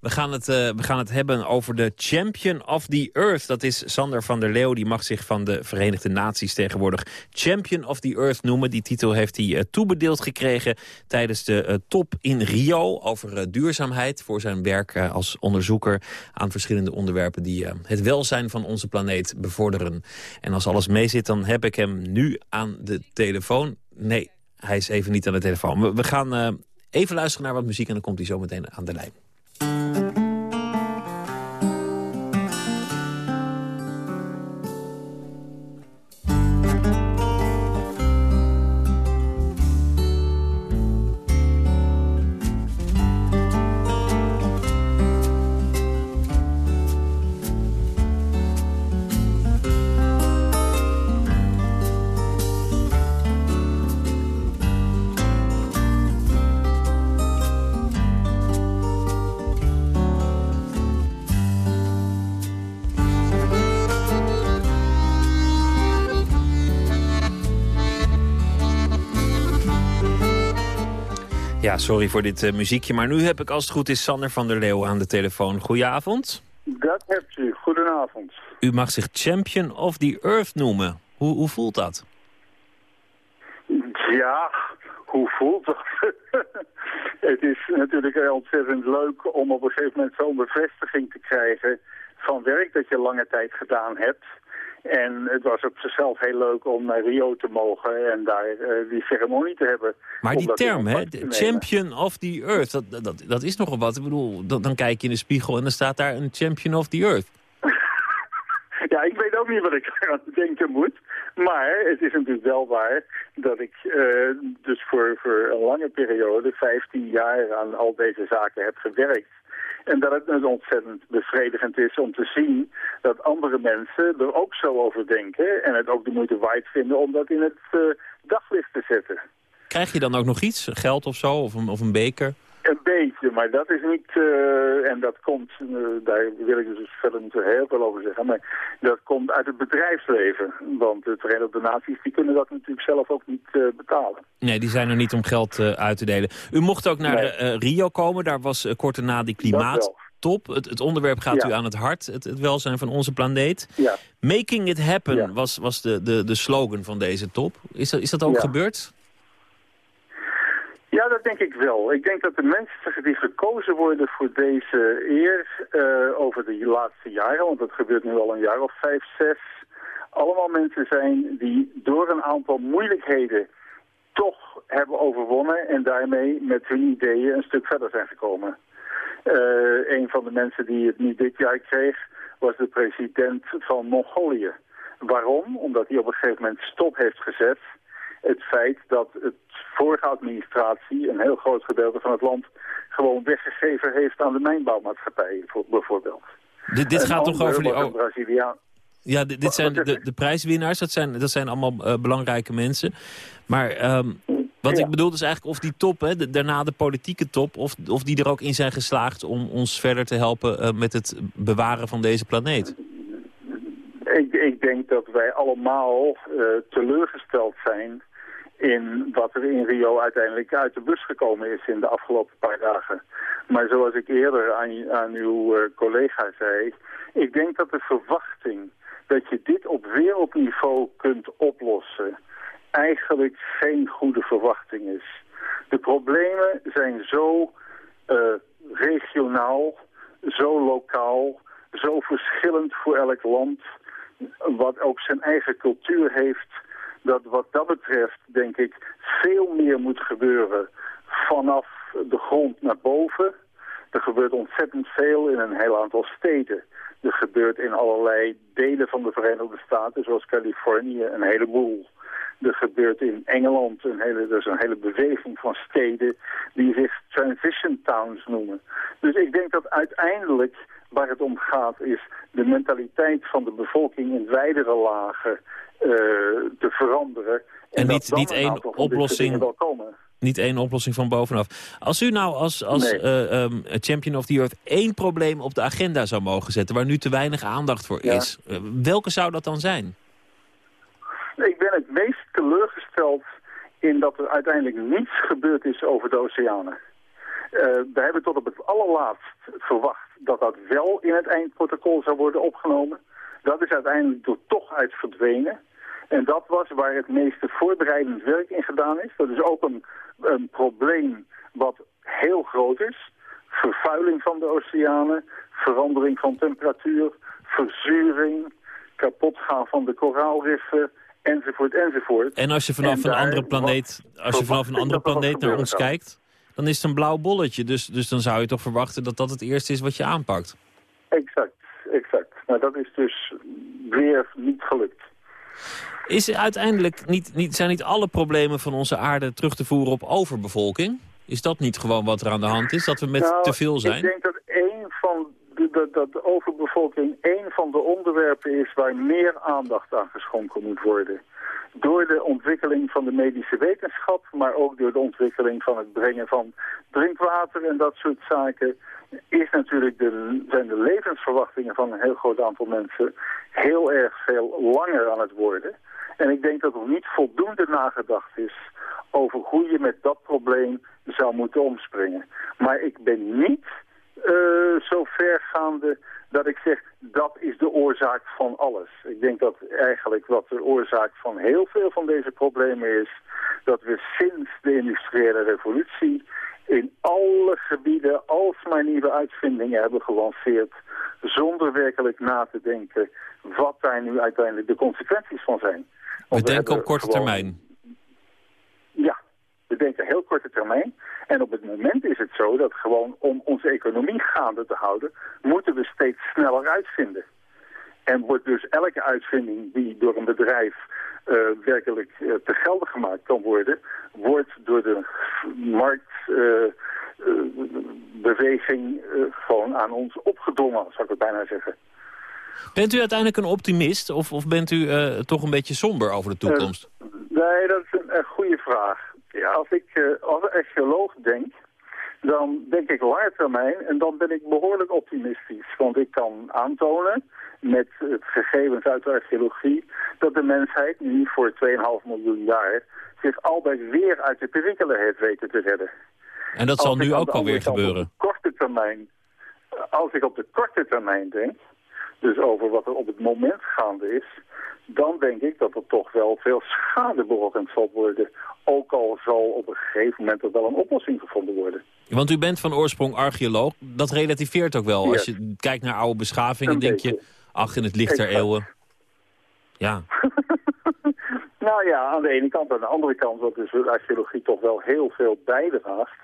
We gaan, het, eh, we gaan het hebben over de Champion of the Earth. Dat is Sander van der Leeuw. Die mag zich van de Verenigde Naties tegenwoordig Champion of the Earth noemen. Die titel heeft hij eh, toebedeeld gekregen tijdens de top in Rio over duurzaamheid. Voor zijn werk als onderzoeker aan verschillende onderwerpen die het welzijn van onze planeet bevorderen. En als alles meezit, dan heb ik hem nu aan de telefoon. Nee, hij is even niet aan de telefoon. We, gaan eh, even luisteren naar wat muziek en dan komt hij zo meteen aan de lijn. Sorry voor dit eh, muziekje, maar nu heb ik als het goed is Sander van der Leeuw aan de telefoon. Goedenavond. Dat hebt u. Goedenavond. U mag zich Champion of the Earth noemen. Hoe, hoe voelt dat? Ja, hoe voelt dat? het is natuurlijk ontzettend leuk om op een gegeven moment zo'n bevestiging te krijgen van werk dat je lange tijd gedaan hebt. En het was op zichzelf heel leuk om naar Rio te mogen en daar eh, die ceremonie te hebben. Maar die term, hè. Champion of the Earth, dat, dat, dat is nogal wat. Ik bedoel, dan, dan kijk je in de spiegel en dan staat daar een Champion of the Earth. Ja, ik weet ook niet wat ik aan denken moet. Maar het is natuurlijk wel waar dat ik eh, dus voor, voor een lange periode, 15 jaar, aan al deze zaken heb gewerkt. En dat het dus ontzettend bevredigend is om te zien dat andere mensen er ook zo over denken. En het ook de moeite waard vinden om dat in het eh, daglicht te zetten. Krijg je dan ook nog iets? Geld of zo? Of een, of een beker? Een beetje, maar dat is niet... eh, en dat komt, eh, daar wil ik dus verder niet zo heel veel over zeggen... maar dat komt uit het bedrijfsleven. Want de Verenigde Naties die kunnen dat natuurlijk zelf ook niet eh, betalen. Nee, die zijn er niet om geld uit te delen. U mocht ook naar Nee. Rio komen. Daar was kort daarna die klimaattop. Het, het onderwerp gaat Ja. u aan het hart. Het, het welzijn van onze planeet. Ja. Making it happen was, was de, de, de slogan van deze top. Is dat, is dat ook Ja. gebeurd? Ja, dat denk ik wel. Ik denk dat de mensen die gekozen worden voor deze eer eh, over de laatste jaren, want dat gebeurt nu al een jaar of vijf, zes, allemaal mensen zijn die door een aantal moeilijkheden toch hebben overwonnen en daarmee met hun ideeën een stuk verder zijn gekomen. Eh, een van de mensen die het nu dit jaar kreeg was de president van Mongolië. Waarom? Omdat hij op een gegeven moment stop heeft gezet het feit dat het vorige administratie een heel groot gedeelte van het land gewoon weggegeven heeft aan de mijnbouwmaatschappij voor- bijvoorbeeld. Dit, dit gaat toch over die... oh, Braziliaan. ja, dit, dit zijn de, de prijswinnaars. Dat zijn, dat zijn allemaal eh, belangrijke mensen. Maar ehm, wat ik bedoel is eigenlijk of die top, hè, de- daarna de politieke top... Of, of die er ook in zijn geslaagd om ons verder te helpen... eh, met het bewaren van deze planeet. Ik, ik denk dat wij allemaal eh, teleurgesteld zijn in wat er in Rio uiteindelijk uit de bus gekomen is in de afgelopen paar dagen. Maar zoals ik eerder aan, aan uw eh, collega zei, ik denk dat de verwachting dat je dit op wereldniveau kunt oplossen eigenlijk geen goede verwachting is. De problemen zijn zo eh, regionaal, zo lokaal, zo verschillend voor elk land, wat ook zijn eigen cultuur heeft, dat wat dat betreft, denk ik, veel meer moet gebeuren vanaf de grond naar boven. Er gebeurt ontzettend veel in een heel aantal steden. Er gebeurt in allerlei delen van de Verenigde Staten, zoals Californië, een heleboel. Er gebeurt in Engeland een hele, is een hele beweging van steden die zich transition towns noemen. Dus ik denk dat uiteindelijk waar het om gaat is de mentaliteit van de bevolking in wijdere lagen te veranderen. En niet- niet één oplossing. wel komen. Niet één oplossing van bovenaf. Als u nou als, als Nee. eh, ehm, Champion of the Earth één probleem op de agenda zou mogen zetten... waar nu te weinig aandacht voor Ja. is, eh, welke zou dat dan zijn? Ik ben het meest teleurgesteld in dat er uiteindelijk niets gebeurd is over de oceanen. Eh, we hebben tot op het allerlaatst verwacht dat dat wel in het eindprotocol zou worden opgenomen. Dat is uiteindelijk er toch uit verdwenen. En dat was waar het meeste voorbereidend werk in gedaan is. Dat is ook een, een probleem wat heel groot is. Vervuiling van de oceanen, verandering van temperatuur, verzuring, kapotgaan van de koraalriffen, enzovoort, enzovoort. En als je vanaf En een andere planeet, als je vanaf een andere er planeet naar ons kijkt... dan is het een blauw bolletje. Dus, dus dan zou je toch verwachten dat dat het eerste is wat je aanpakt. Exact, exact. Maar dat is dus weer niet gelukt. Is uiteindelijk niet, niet, zijn niet alle problemen van onze aarde terug te voeren op overbevolking? Is dat niet gewoon wat er aan de hand is? Dat we met Nou, te veel Ik zijn? denk dat één van de, dat, dat de overbevolking één van de onderwerpen is waar meer aandacht aan geschonken moet worden. Door de ontwikkeling van de medische wetenschap, maar ook door de ontwikkeling van het brengen van drinkwater en dat soort zaken, is natuurlijk de, zijn de levensverwachtingen van een heel groot aantal mensen heel erg veel langer aan het worden. En ik denk dat er niet voldoende nagedacht is over hoe je met dat probleem zou moeten omspringen. Maar ik ben niet eh, zo vergaande dat ik zeg dat is de oorzaak van alles. Ik denk dat eigenlijk wat de oorzaak van heel veel van deze problemen is... dat we sinds de industriële revolutie in alle gebieden alsmaar nieuwe uitvindingen hebben gelanceerd... zonder werkelijk na te denken wat daar nu uiteindelijk de consequenties van zijn. We denken op korte gewoon- termijn. Ja, we denken heel korte termijn. En op het moment is het zo dat gewoon om onze economie gaande te houden... moeten we steeds sneller uitvinden. En wordt dus elke uitvinding die door een bedrijf eh, werkelijk eh, te gelden gemaakt kan worden... wordt door de marktbeweging eh, gewoon aan ons opgedrongen, zou ik het bijna zeggen. Bent u uiteindelijk een optimist of, of bent u toch een beetje somber over de toekomst? Nee, dat een, goede vraag. Ja, als ik eh, als archeoloog denk, dan denk ik lange termijn en dan ben ik behoorlijk optimistisch. Want ik kan aantonen met het gegevens uit de archeologie dat de mensheid nu voor 2,5 miljoen jaar zich altijd weer uit de perikelen heeft weten te redden. En dat zal Als nu ook alweer gebeuren. Op de korte termijn, als ik op de korte termijn denk, dus over wat er op het moment gaande is, dan denk ik dat er toch wel veel schade berokkend zal worden. Ook al zal op een gegeven moment er wel een oplossing gevonden worden. Want u bent van oorsprong archeoloog. Dat relativeert ook wel. Als je kijkt naar oude beschavingen, denk je... ach, in het licht der eeuwen. Ja, Nou ja, aan de ene kant. Aan de andere kant, wat dus archeologie toch wel heel veel bijdraagt,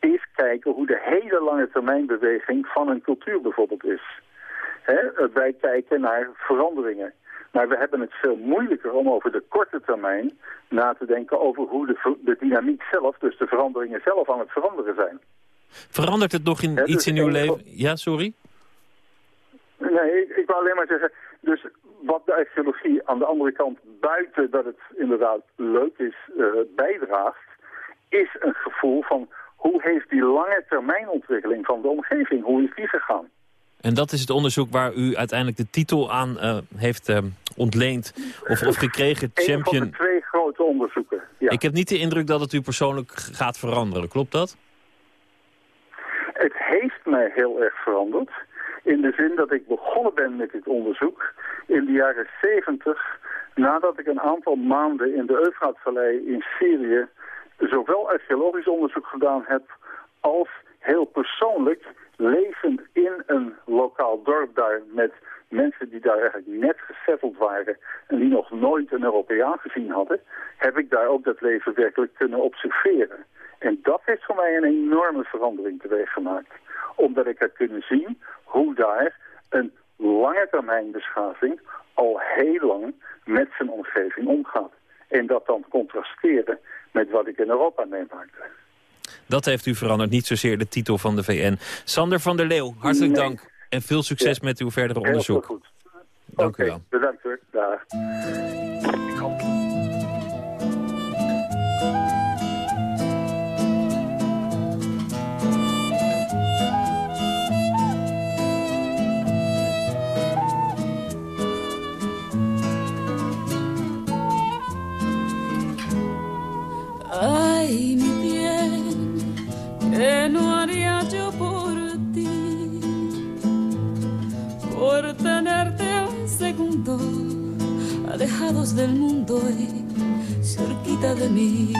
is kijken hoe de hele lange termijnbeweging van een cultuur bijvoorbeeld is. Hè, eh, wij kijken naar veranderingen. Maar we hebben het veel moeilijker om over de korte termijn na te denken over hoe de, de dynamiek zelf, dus de veranderingen zelf aan het veranderen zijn. verandert het nog in dus iets in uw leven? Ja, sorry? Nee, ik, ik wou alleen maar zeggen, dus wat de archeologie aan de andere kant buiten dat het inderdaad leuk is eh, bijdraagt, is een gevoel van hoe heeft die lange termijnontwikkeling van de omgeving, hoe is die gegaan? En dat is het onderzoek waar u uiteindelijk de titel aan eh, heeft eh, ontleend. Of, of gekregen, Een van de champion. twee grote onderzoeken. Ja. Ik heb niet de indruk dat het u persoonlijk gaat veranderen. Klopt dat? Het heeft mij heel erg veranderd. In de zin dat ik begonnen ben met dit onderzoek in de jaren 70, nadat ik een aantal maanden in de Eufraatvallei in Syrië zowel archeologisch onderzoek gedaan heb als heel persoonlijk levend in een lokaal dorp daar met mensen die daar eigenlijk net gesetteld waren en die nog nooit een Europeaan gezien hadden, heb ik daar ook dat leven werkelijk kunnen observeren. En dat heeft voor mij een enorme verandering teweeg gemaakt. Omdat ik heb kunnen zien hoe daar een lange termijn beschaving al heel lang met zijn omgeving omgaat. En dat dan contrasteren met wat ik in Europa meemaakte. Dat heeft u veranderd, niet zozeer de titel van de VN. Sander van der Leeuw, hartelijk Nee. dank. En veel succes Ja. met uw verdere onderzoek. goed. Dank u wel. bedankt hoor. Dag. Del mundo y cerquita de mí.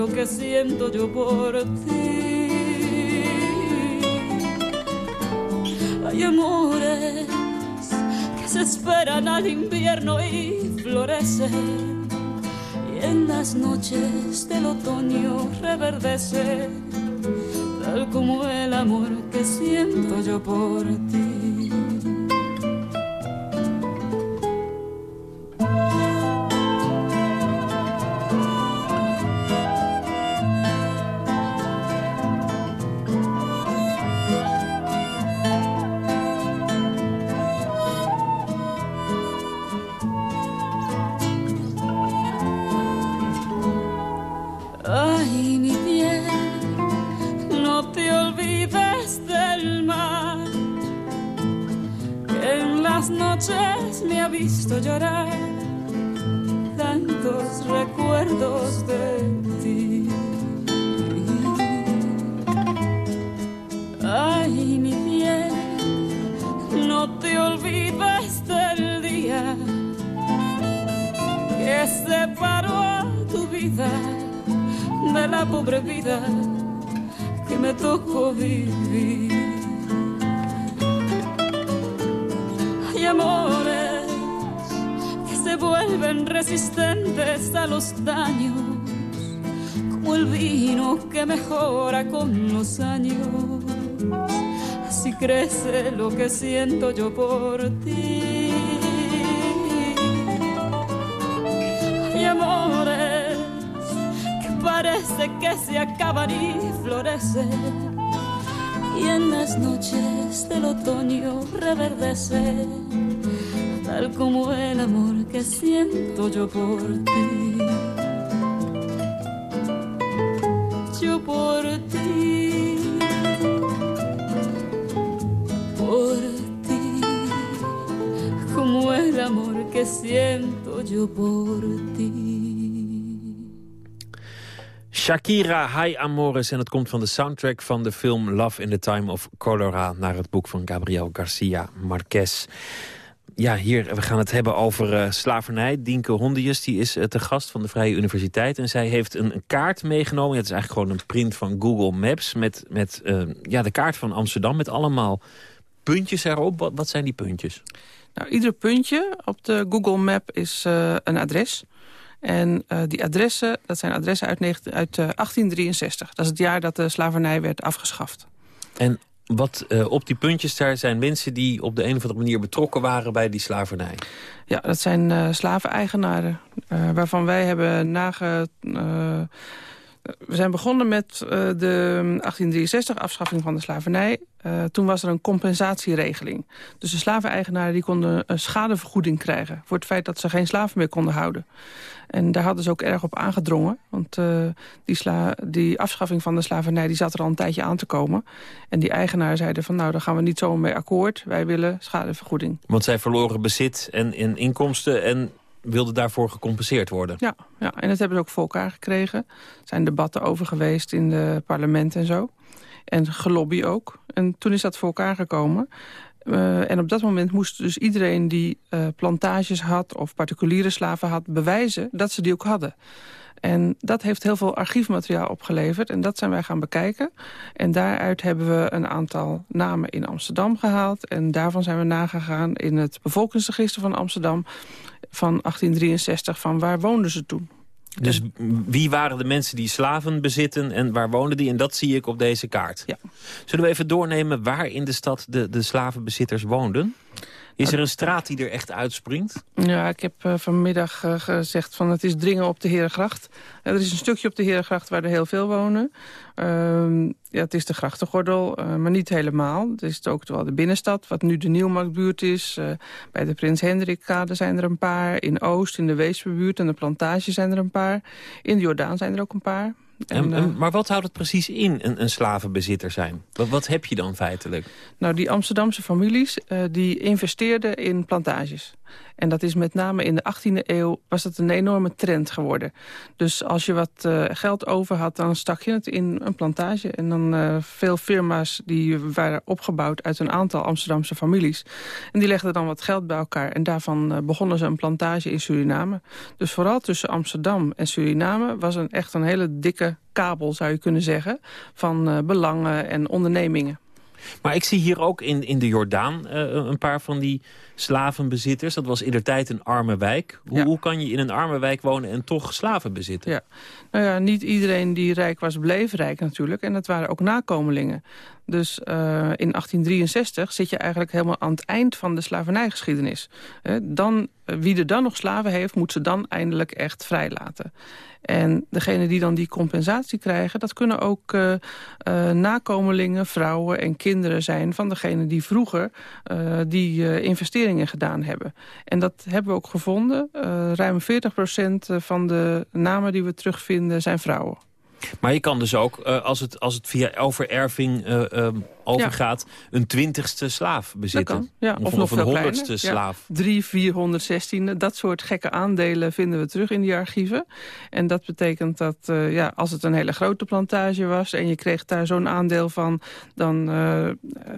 Lo que siento yo por ti. Hay amores que se esperan al invierno y florecen. Y en las noches del otoño reverdece, tal como el amor que siento yo por ti. Pobre vida que me tocó vivir. Hay amores que se vuelven resistentes a los daños, como el vino que mejora con los años. Así crece lo que siento yo por ti. Parece que se acaban y florecen. Y en las noches del otoño reverdece, tal como el amor que siento yo por ti. Yo por ti. Por ti. Como el amor que siento yo por ti. Shakira, Hi Amores. En het komt van de soundtrack van de film Love in the Time of Cholera... naar het boek van Gabriel Garcia Marquez. Ja, hier, we gaan het hebben over eh, slavernij. Dienke Hondius, die is uh, te gast van de Vrije Universiteit. En zij heeft een, een kaart meegenomen. Het is eigenlijk gewoon een print van Google Maps... met, met uh, ja, de kaart van Amsterdam met allemaal puntjes erop. Wat, wat zijn die puntjes? Nou, ieder puntje op de Google Map is een adres... En uh, die adressen, dat zijn adressen uit, uit uh, 1863. Dat is het jaar dat de slavernij werd afgeschaft. En wat uh, op die puntjes daar zijn mensen die op de een of andere manier betrokken waren bij die slavernij? Ja, dat zijn slaveneigenaren waarvan wij hebben nage... we zijn begonnen met de 1863 afschaffing van de slavernij. Uh, toen was er een compensatieregeling. Dus de slaveneigenaren die konden een schadevergoeding krijgen... voor het feit dat ze geen slaven meer konden houden. En daar hadden ze ook erg op aangedrongen. Want uh, die, die afschaffing van de slavernij die zat er al een tijdje aan te komen. En die eigenaren zeiden van nou, daar gaan we niet zomaar mee akkoord. Wij willen schadevergoeding. Want zij verloren bezit en, en inkomsten en wilden daarvoor gecompenseerd worden. Ja, ja, en dat hebben ze ook voor elkaar gekregen. Er zijn debatten over geweest in de parlement en zo. En gelobby ook. En toen is dat voor elkaar gekomen. Uh, en op dat moment moest dus iedereen die uh, plantages had... of particuliere slaven had, bewijzen dat ze die ook hadden. En dat heeft heel veel archiefmateriaal opgeleverd. En dat zijn wij gaan bekijken. En daaruit hebben we een aantal namen in Amsterdam gehaald. En daarvan zijn we nagegaan in het bevolkingsregister van Amsterdam... van 1863, van waar woonden ze toen. Dus wie waren de mensen die slaven bezitten en waar woonden die? En dat zie ik op deze kaart. Ja. Zullen we even doornemen waar in de stad de, de slavenbezitters woonden? Is er een straat die er echt uitspringt? Ja, ik heb uh, vanmiddag uh, gezegd van het is dringen op de Herengracht. Er is een stukje op de Herengracht waar er heel veel wonen. Ehm, ja, het is de grachtengordel, maar niet helemaal. Het is ook wel de binnenstad, wat nu de Nieuwmarktbuurt is. bij de Prins Hendrikkade zijn er een paar. In Oost, in de Weesperbuurt en de Plantage zijn er een paar. In de Jordaan zijn er ook een paar. En, en, maar wat houdt het precies in, een, een slavenbezitter zijn? Wat, wat, heb je dan feitelijk? Nou, die Amsterdamse families uh, die investeerden in plantages. En dat is met name in de 18e eeuw was dat een enorme trend geworden. Dus als je wat uh, geld over had, dan stak je het in een plantage. En dan uh, veel firma's die waren opgebouwd uit een aantal Amsterdamse families. En die legden dan wat geld bij elkaar. En daarvan uh, begonnen ze een plantage in Suriname. Dus vooral tussen Amsterdam en Suriname was een echt een hele dikke kabel, zou je kunnen zeggen, van belangen en ondernemingen. Maar ik zie hier ook in, in de Jordaan uh, een paar van die slavenbezitters. Dat was in tijd een arme wijk. Hoe, ja. hoe, kan je in een arme wijk wonen en toch slaven bezitten? Ja. Nou ja, niet iedereen die rijk was, bleef rijk natuurlijk. En dat waren ook nakomelingen. Dus uh, in 1863 zit je eigenlijk helemaal aan het eind van de slavernijgeschiedenis. Dan, wie er dan nog slaven heeft, moet ze dan eindelijk echt vrijlaten. En degene die dan die compensatie krijgen... dat kunnen ook uh, nakomelingen, vrouwen en kinderen zijn... van degene die vroeger die investeringen gedaan hebben. En dat hebben we ook gevonden. ruim 40% van de namen die we terugvinden zijn vrouwen. Maar je kan dus ook, uh, als, het, als het via overerving uh, uh, overgaat... Ja. een twintigste slaaf bezitten. Kan. Of, of, of een honderdste slaaf. Ja, drie, vierhonderdzestiende. Dat soort gekke aandelen vinden we terug in die archieven. En dat betekent dat ja, als het een hele grote plantage was... en je kreeg daar zo'n aandeel van, dan,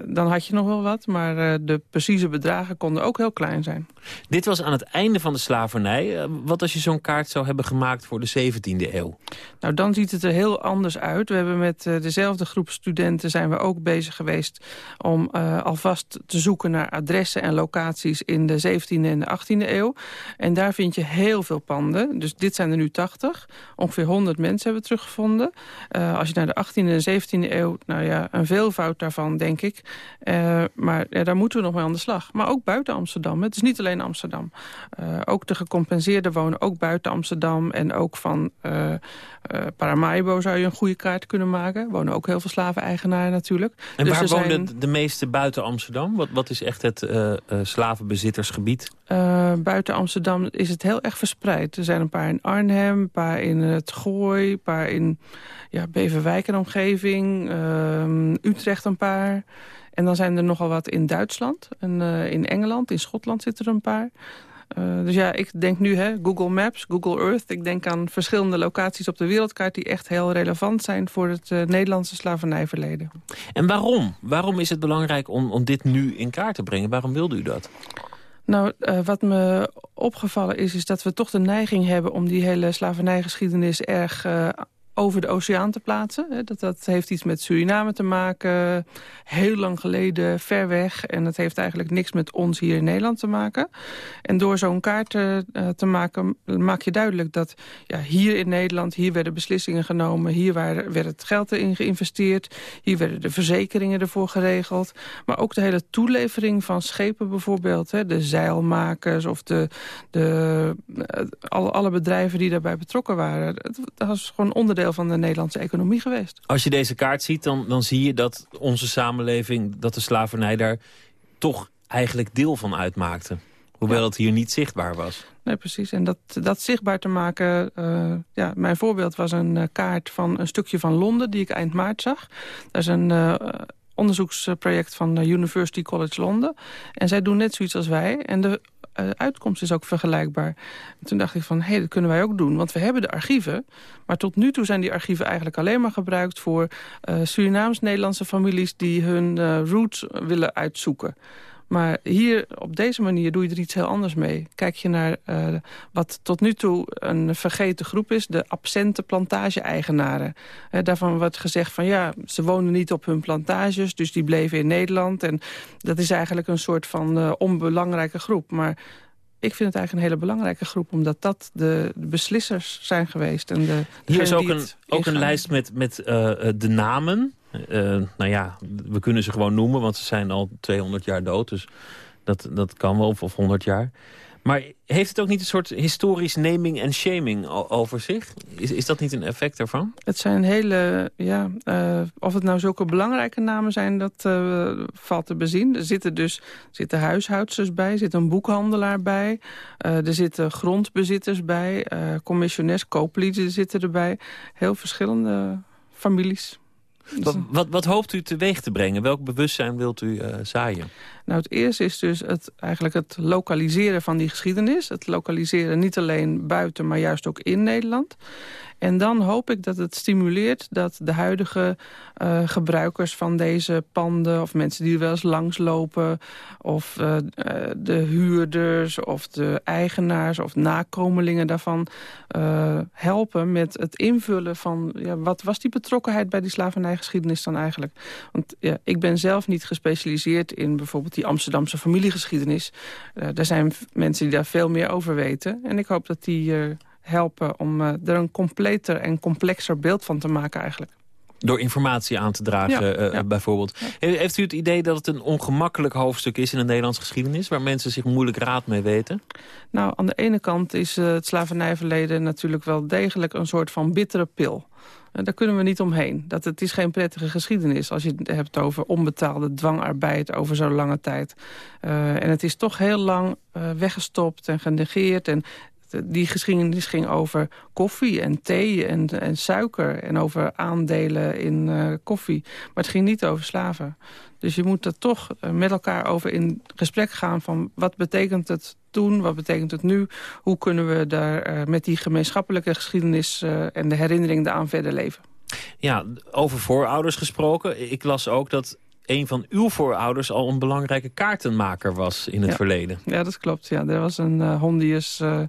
dan had je nog wel wat. Maar de precieze bedragen konden ook heel klein zijn. Dit was aan het einde van de slavernij. wat als je zo'n kaart zou hebben gemaakt voor de 17e eeuw? Nou, dan ziet het er heel anders uit. We hebben met dezelfde groep studenten zijn we ook bezig geweest... om uh, alvast te zoeken naar adressen en locaties in de 17e en de 18e eeuw. En daar vind je heel veel panden. Dus dit zijn er nu 80. Ongeveer 100 mensen hebben we teruggevonden. Uh, als je naar de 18e en 17e eeuw, nou ja, een veelvoud daarvan, denk ik. Uh, maar ja, daar moeten we nog mee aan de slag. Maar ook buiten Amsterdam. Het is niet alleen Amsterdam. ook de gecompenseerden wonen ook buiten Amsterdam. En ook van Paramaribo zou je een goede kaart kunnen maken. Wonen ook heel veel slaven-eigenaren natuurlijk. En dus waar wonen zijn- de meeste buiten Amsterdam? Wat, wat is echt het eh, eh, slavenbezittersgebied? Uh, buiten Amsterdam is het heel erg verspreid. Er zijn een paar in Arnhem, een paar in het Gooi... een paar in ja, Beverwijk en omgeving, uh, Utrecht een paar... En dan zijn er nogal wat in Duitsland en uh, in Engeland, in Schotland zitten er een paar. Uh, dus ja, ik denk nu, hè, Google Maps, Google Earth... ik denk aan verschillende locaties op de wereldkaart... die echt heel relevant zijn voor het uh, Nederlandse slavernijverleden. En waarom? Waarom is het belangrijk om, om dit nu in kaart te brengen? Waarom wilde u dat? Nou, uh, wat me opgevallen is, is dat we toch de neiging hebben... om die hele slavernijgeschiedenis erg over de oceaan te plaatsen. Dat, dat heeft iets met Suriname te maken. Heel lang geleden, ver weg. En dat heeft eigenlijk niks met ons hier in Nederland te maken. En door zo'n kaart uh, te maken, maak je duidelijk dat ja, hier in Nederland... hier werden beslissingen genomen, hier waar, werd het geld in geïnvesteerd... hier werden de verzekeringen ervoor geregeld. Maar ook de hele toelevering van schepen bijvoorbeeld. Hè, de zeilmakers of de, de, alle, alle bedrijven die daarbij betrokken waren. Dat was gewoon onderdeel van de Nederlandse economie geweest. Als je deze kaart ziet, dan, dan zie je dat onze samenleving... dat de slavernij daar toch eigenlijk deel van uitmaakte. Hoewel ja. het hier niet zichtbaar was. Nee, precies. En dat, dat zichtbaar te maken... Uh, ja, mijn voorbeeld was een uh, kaart van een stukje van Londen... die ik eind maart zag. Dat is een... Uh, onderzoeksproject van University College Londen. En zij doen net zoiets als wij. En de uh, uitkomst is ook vergelijkbaar. En toen dacht ik van, hé, hey, dat kunnen wij ook doen. Want we hebben de archieven. Maar tot nu toe zijn die archieven eigenlijk alleen maar gebruikt... voor uh, Surinaams-Nederlandse families die hun uh, roots willen uitzoeken. Maar hier, op deze manier, doe je er iets heel anders mee. Kijk je naar uh, wat tot nu toe een vergeten groep is... de absente plantage-eigenaren. Daarvan wordt gezegd van ja, ze wonen niet op hun plantages... dus die bleven in Nederland. En dat is eigenlijk een soort van uh, onbelangrijke groep. Maar ik vind het eigenlijk een hele belangrijke groep... omdat dat de, de beslissers zijn geweest. En de, Hier is ook een, ook een lijst met, met uh, de namen... Uh, nou ja, we kunnen ze gewoon noemen, want ze zijn al 200 jaar dood. Dus dat, dat kan wel, of, of 100 jaar. Maar heeft het ook niet een soort historisch naming en shaming over zich? Is, is dat niet een effect ervan? Het zijn hele, ja, uh, of het nou zulke belangrijke namen zijn, dat uh, valt te bezien. Er zitten dus zitten huishoudsters bij, zit een boekhandelaar bij, uh, er zitten grondbezitters bij, commissionairs, kooplieden zitten erbij. Heel verschillende families. Wat, wat, wat, hoopt u teweeg te brengen? Welk bewustzijn wilt u zaaien? Nou, het eerste is dus het, eigenlijk het lokaliseren van die geschiedenis. Het lokaliseren niet alleen buiten, maar juist ook in Nederland. En dan hoop ik dat het stimuleert dat de huidige uh, gebruikers van deze panden... of mensen die er wel eens langslopen... of uh, de huurders of de eigenaars of nakomelingen daarvan... Helpen met het invullen van... Ja, wat was die betrokkenheid bij die slavernijgeschiedenis dan eigenlijk? Want ja, ik ben zelf niet gespecialiseerd in bijvoorbeeld die Amsterdamse familiegeschiedenis. er zijn mensen die daar veel meer over weten. En ik hoop dat die helpen om uh, er een completer en complexer beeld van te maken eigenlijk. Door informatie aan te dragen ja, uh, ja. bijvoorbeeld. Ja. Heeft u het idee dat het een ongemakkelijk hoofdstuk is in de Nederlandse geschiedenis... waar mensen zich moeilijk raad mee weten? Nou, aan de ene kant is uh, het slavernijverleden natuurlijk wel degelijk een soort van bittere pil. Daar kunnen we niet omheen. Dat het is geen prettige geschiedenis als je het hebt over onbetaalde dwangarbeid over zo'n lange tijd. Uh, en het is toch heel lang uh, weggestopt en genegeerd. En die geschiedenis ging over koffie en thee en, en suiker... en over aandelen in uh, koffie. Maar het ging niet over slaven. Dus je moet er toch uh, met elkaar over in gesprek gaan... van wat betekent het toen, wat betekent het nu... hoe kunnen we daar uh, met die gemeenschappelijke geschiedenis... en de herinnering daaraan verder leven. Ja, over voorouders gesproken. Ik las ook dat een van uw voorouders al een belangrijke kaartenmaker was in het Ja. verleden. Ja, dat klopt. Ja. Er was een eh, Hondius eh,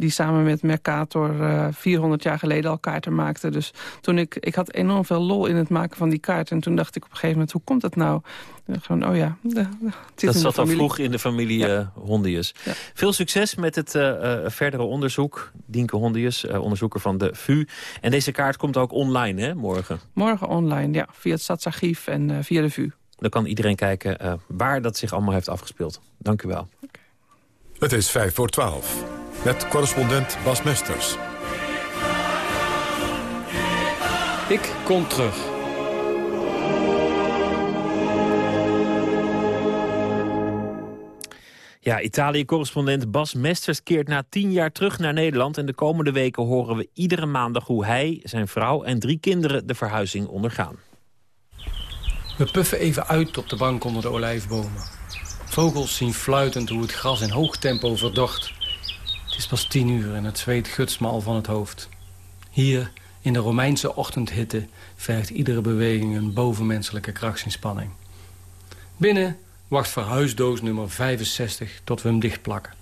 die samen met Mercator eh 400 jaar geleden al kaarten maakte. Dus toen ik, ik had enorm veel lol in het maken van die kaart. En toen dacht ik op een gegeven moment, hoe komt dat nou? Gewoon, oh ja, het zit Dat in de zat al familie. vroeg in de familie eh, Hondius. Veel succes met het eh, eh, verdere onderzoek. Dienke Hondius, eh, onderzoeker van de VU. En deze kaart komt ook online, hè, morgen. Morgen online, ja, via het Stadsarchief en eh, via de VU. Dan kan iedereen kijken eh, waar dat zich allemaal heeft afgespeeld. Dank u wel. Het is 5 voor 12. Met correspondent Bas Mesters. Ik kom terug. Ja, Italië-correspondent Bas Mesters keert na tien jaar terug naar Nederland... en de komende weken horen we iedere maandag hoe hij, zijn vrouw en drie kinderen... de verhuizing ondergaan. We puffen even uit op de bank onder de olijfbomen. Vogels zien fluitend hoe het gras in hoog tempo verdocht. Het is pas tien uur en het zweet gutst me al van het hoofd. Hier, in de Romeinse ochtendhitte... vergt iedere beweging een bovenmenselijke krachtsinspanning. Binnen wacht verhuisdoos nummer 65 tot we hem dichtplakken.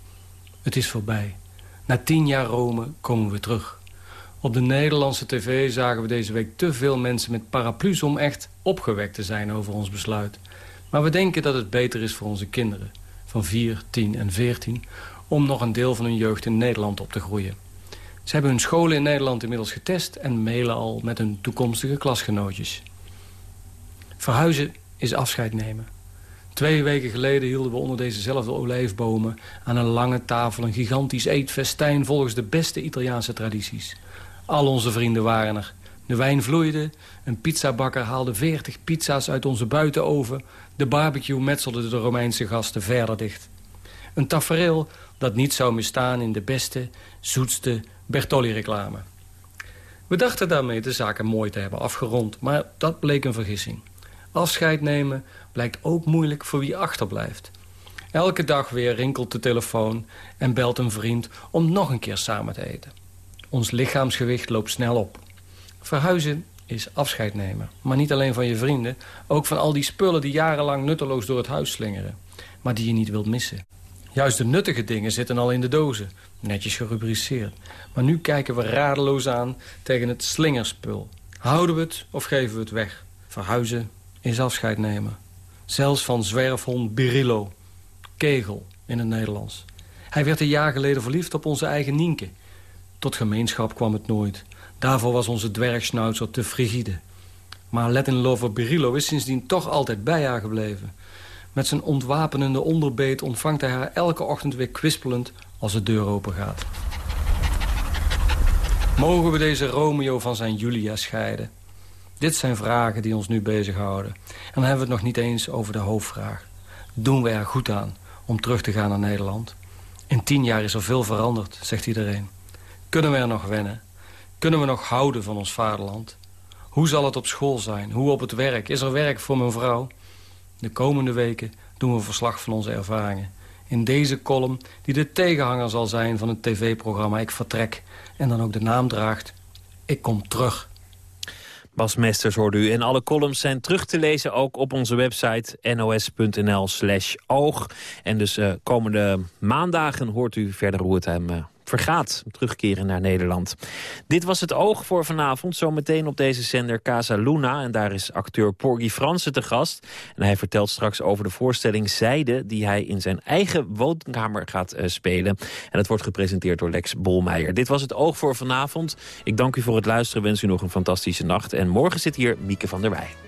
Het is voorbij. Na tien jaar Rome komen we terug. Op de Nederlandse tv zagen we deze week te veel mensen met paraplu's... om echt opgewekt te zijn over ons besluit. Maar we denken dat het beter is voor onze kinderen... van 4, 10 en 14... om nog een deel van hun jeugd in Nederland op te groeien. Ze hebben hun scholen in Nederland inmiddels getest... en mailen al met hun toekomstige klasgenootjes. Verhuizen is afscheid nemen. Twee weken geleden hielden we onder dezezelfde olijfbomen... aan een lange tafel een gigantisch eetfestijn... volgens de beste Italiaanse tradities. Al onze vrienden waren er. De wijn vloeide, een pizzabakker haalde 40 pizza's uit onze buitenoven... de barbecue metselde de Romeinse gasten verder dicht. Een tafereel dat niet zou misstaan in de beste, zoetste Bertolli-reclame. We dachten daarmee de zaken mooi te hebben afgerond... maar dat bleek een vergissing. Afscheid nemen blijkt ook moeilijk voor wie achterblijft. Elke dag weer rinkelt de telefoon en belt een vriend om nog een keer samen te eten. Ons lichaamsgewicht loopt snel op. Verhuizen is afscheid nemen. Maar niet alleen van je vrienden, ook van al die spullen die jarenlang nutteloos door het huis slingeren. Maar die je niet wilt missen. Juist de nuttige dingen zitten al in de dozen, netjes gerubriceerd. Maar nu kijken we radeloos aan tegen het slingerspul. Houden we het of geven we het weg? Verhuizen is afscheid nemen. Zelfs van zwerfhond Birillo. Kegel in het Nederlands. Hij werd een jaar geleden verliefd op onze eigen Nienke. Tot gemeenschap kwam het nooit. Daarvoor was onze dwergschnauzer te frigide. Maar Latin lover Birillo is sindsdien toch altijd bij haar gebleven. Met zijn ontwapenende onderbeet ontvangt hij haar elke ochtend weer kwispelend als de deur open gaat. Mogen we deze Romeo van zijn Julia scheiden? Dit zijn vragen die ons nu bezighouden. En dan hebben we het nog niet eens over de hoofdvraag. Doen we er goed aan om terug te gaan naar Nederland? In tien jaar is er veel veranderd, zegt iedereen. Kunnen we er nog wennen? Kunnen we nog houden van ons vaderland? Hoe zal het op school zijn? Hoe op het werk? Is er werk voor mijn vrouw? De komende weken doen we verslag van onze ervaringen. In deze column die de tegenhanger zal zijn van het tv-programma Ik Vertrek... en dan ook de naam draagt Ik Kom Terug. Bas Mesters hoorde u. En alle columns zijn terug te lezen ook op onze website nos.nl slash oog. En dus uh, komende maandagen hoort u verder hoe het hem uh, vergaat. Terugkeren naar Nederland. Dit was het oog voor vanavond. Zometeen op deze zender Casa Luna. En daar is acteur Porgy Fransen te gast. En hij vertelt straks over de voorstelling Zijde... die hij in zijn eigen woonkamer gaat uh, spelen. En het wordt gepresenteerd door Lex Bolmeijer. Dit was het oog voor vanavond. Ik dank u voor het luisteren. Wens u nog een fantastische nacht. En morgen zit hier Mieke van der Wij.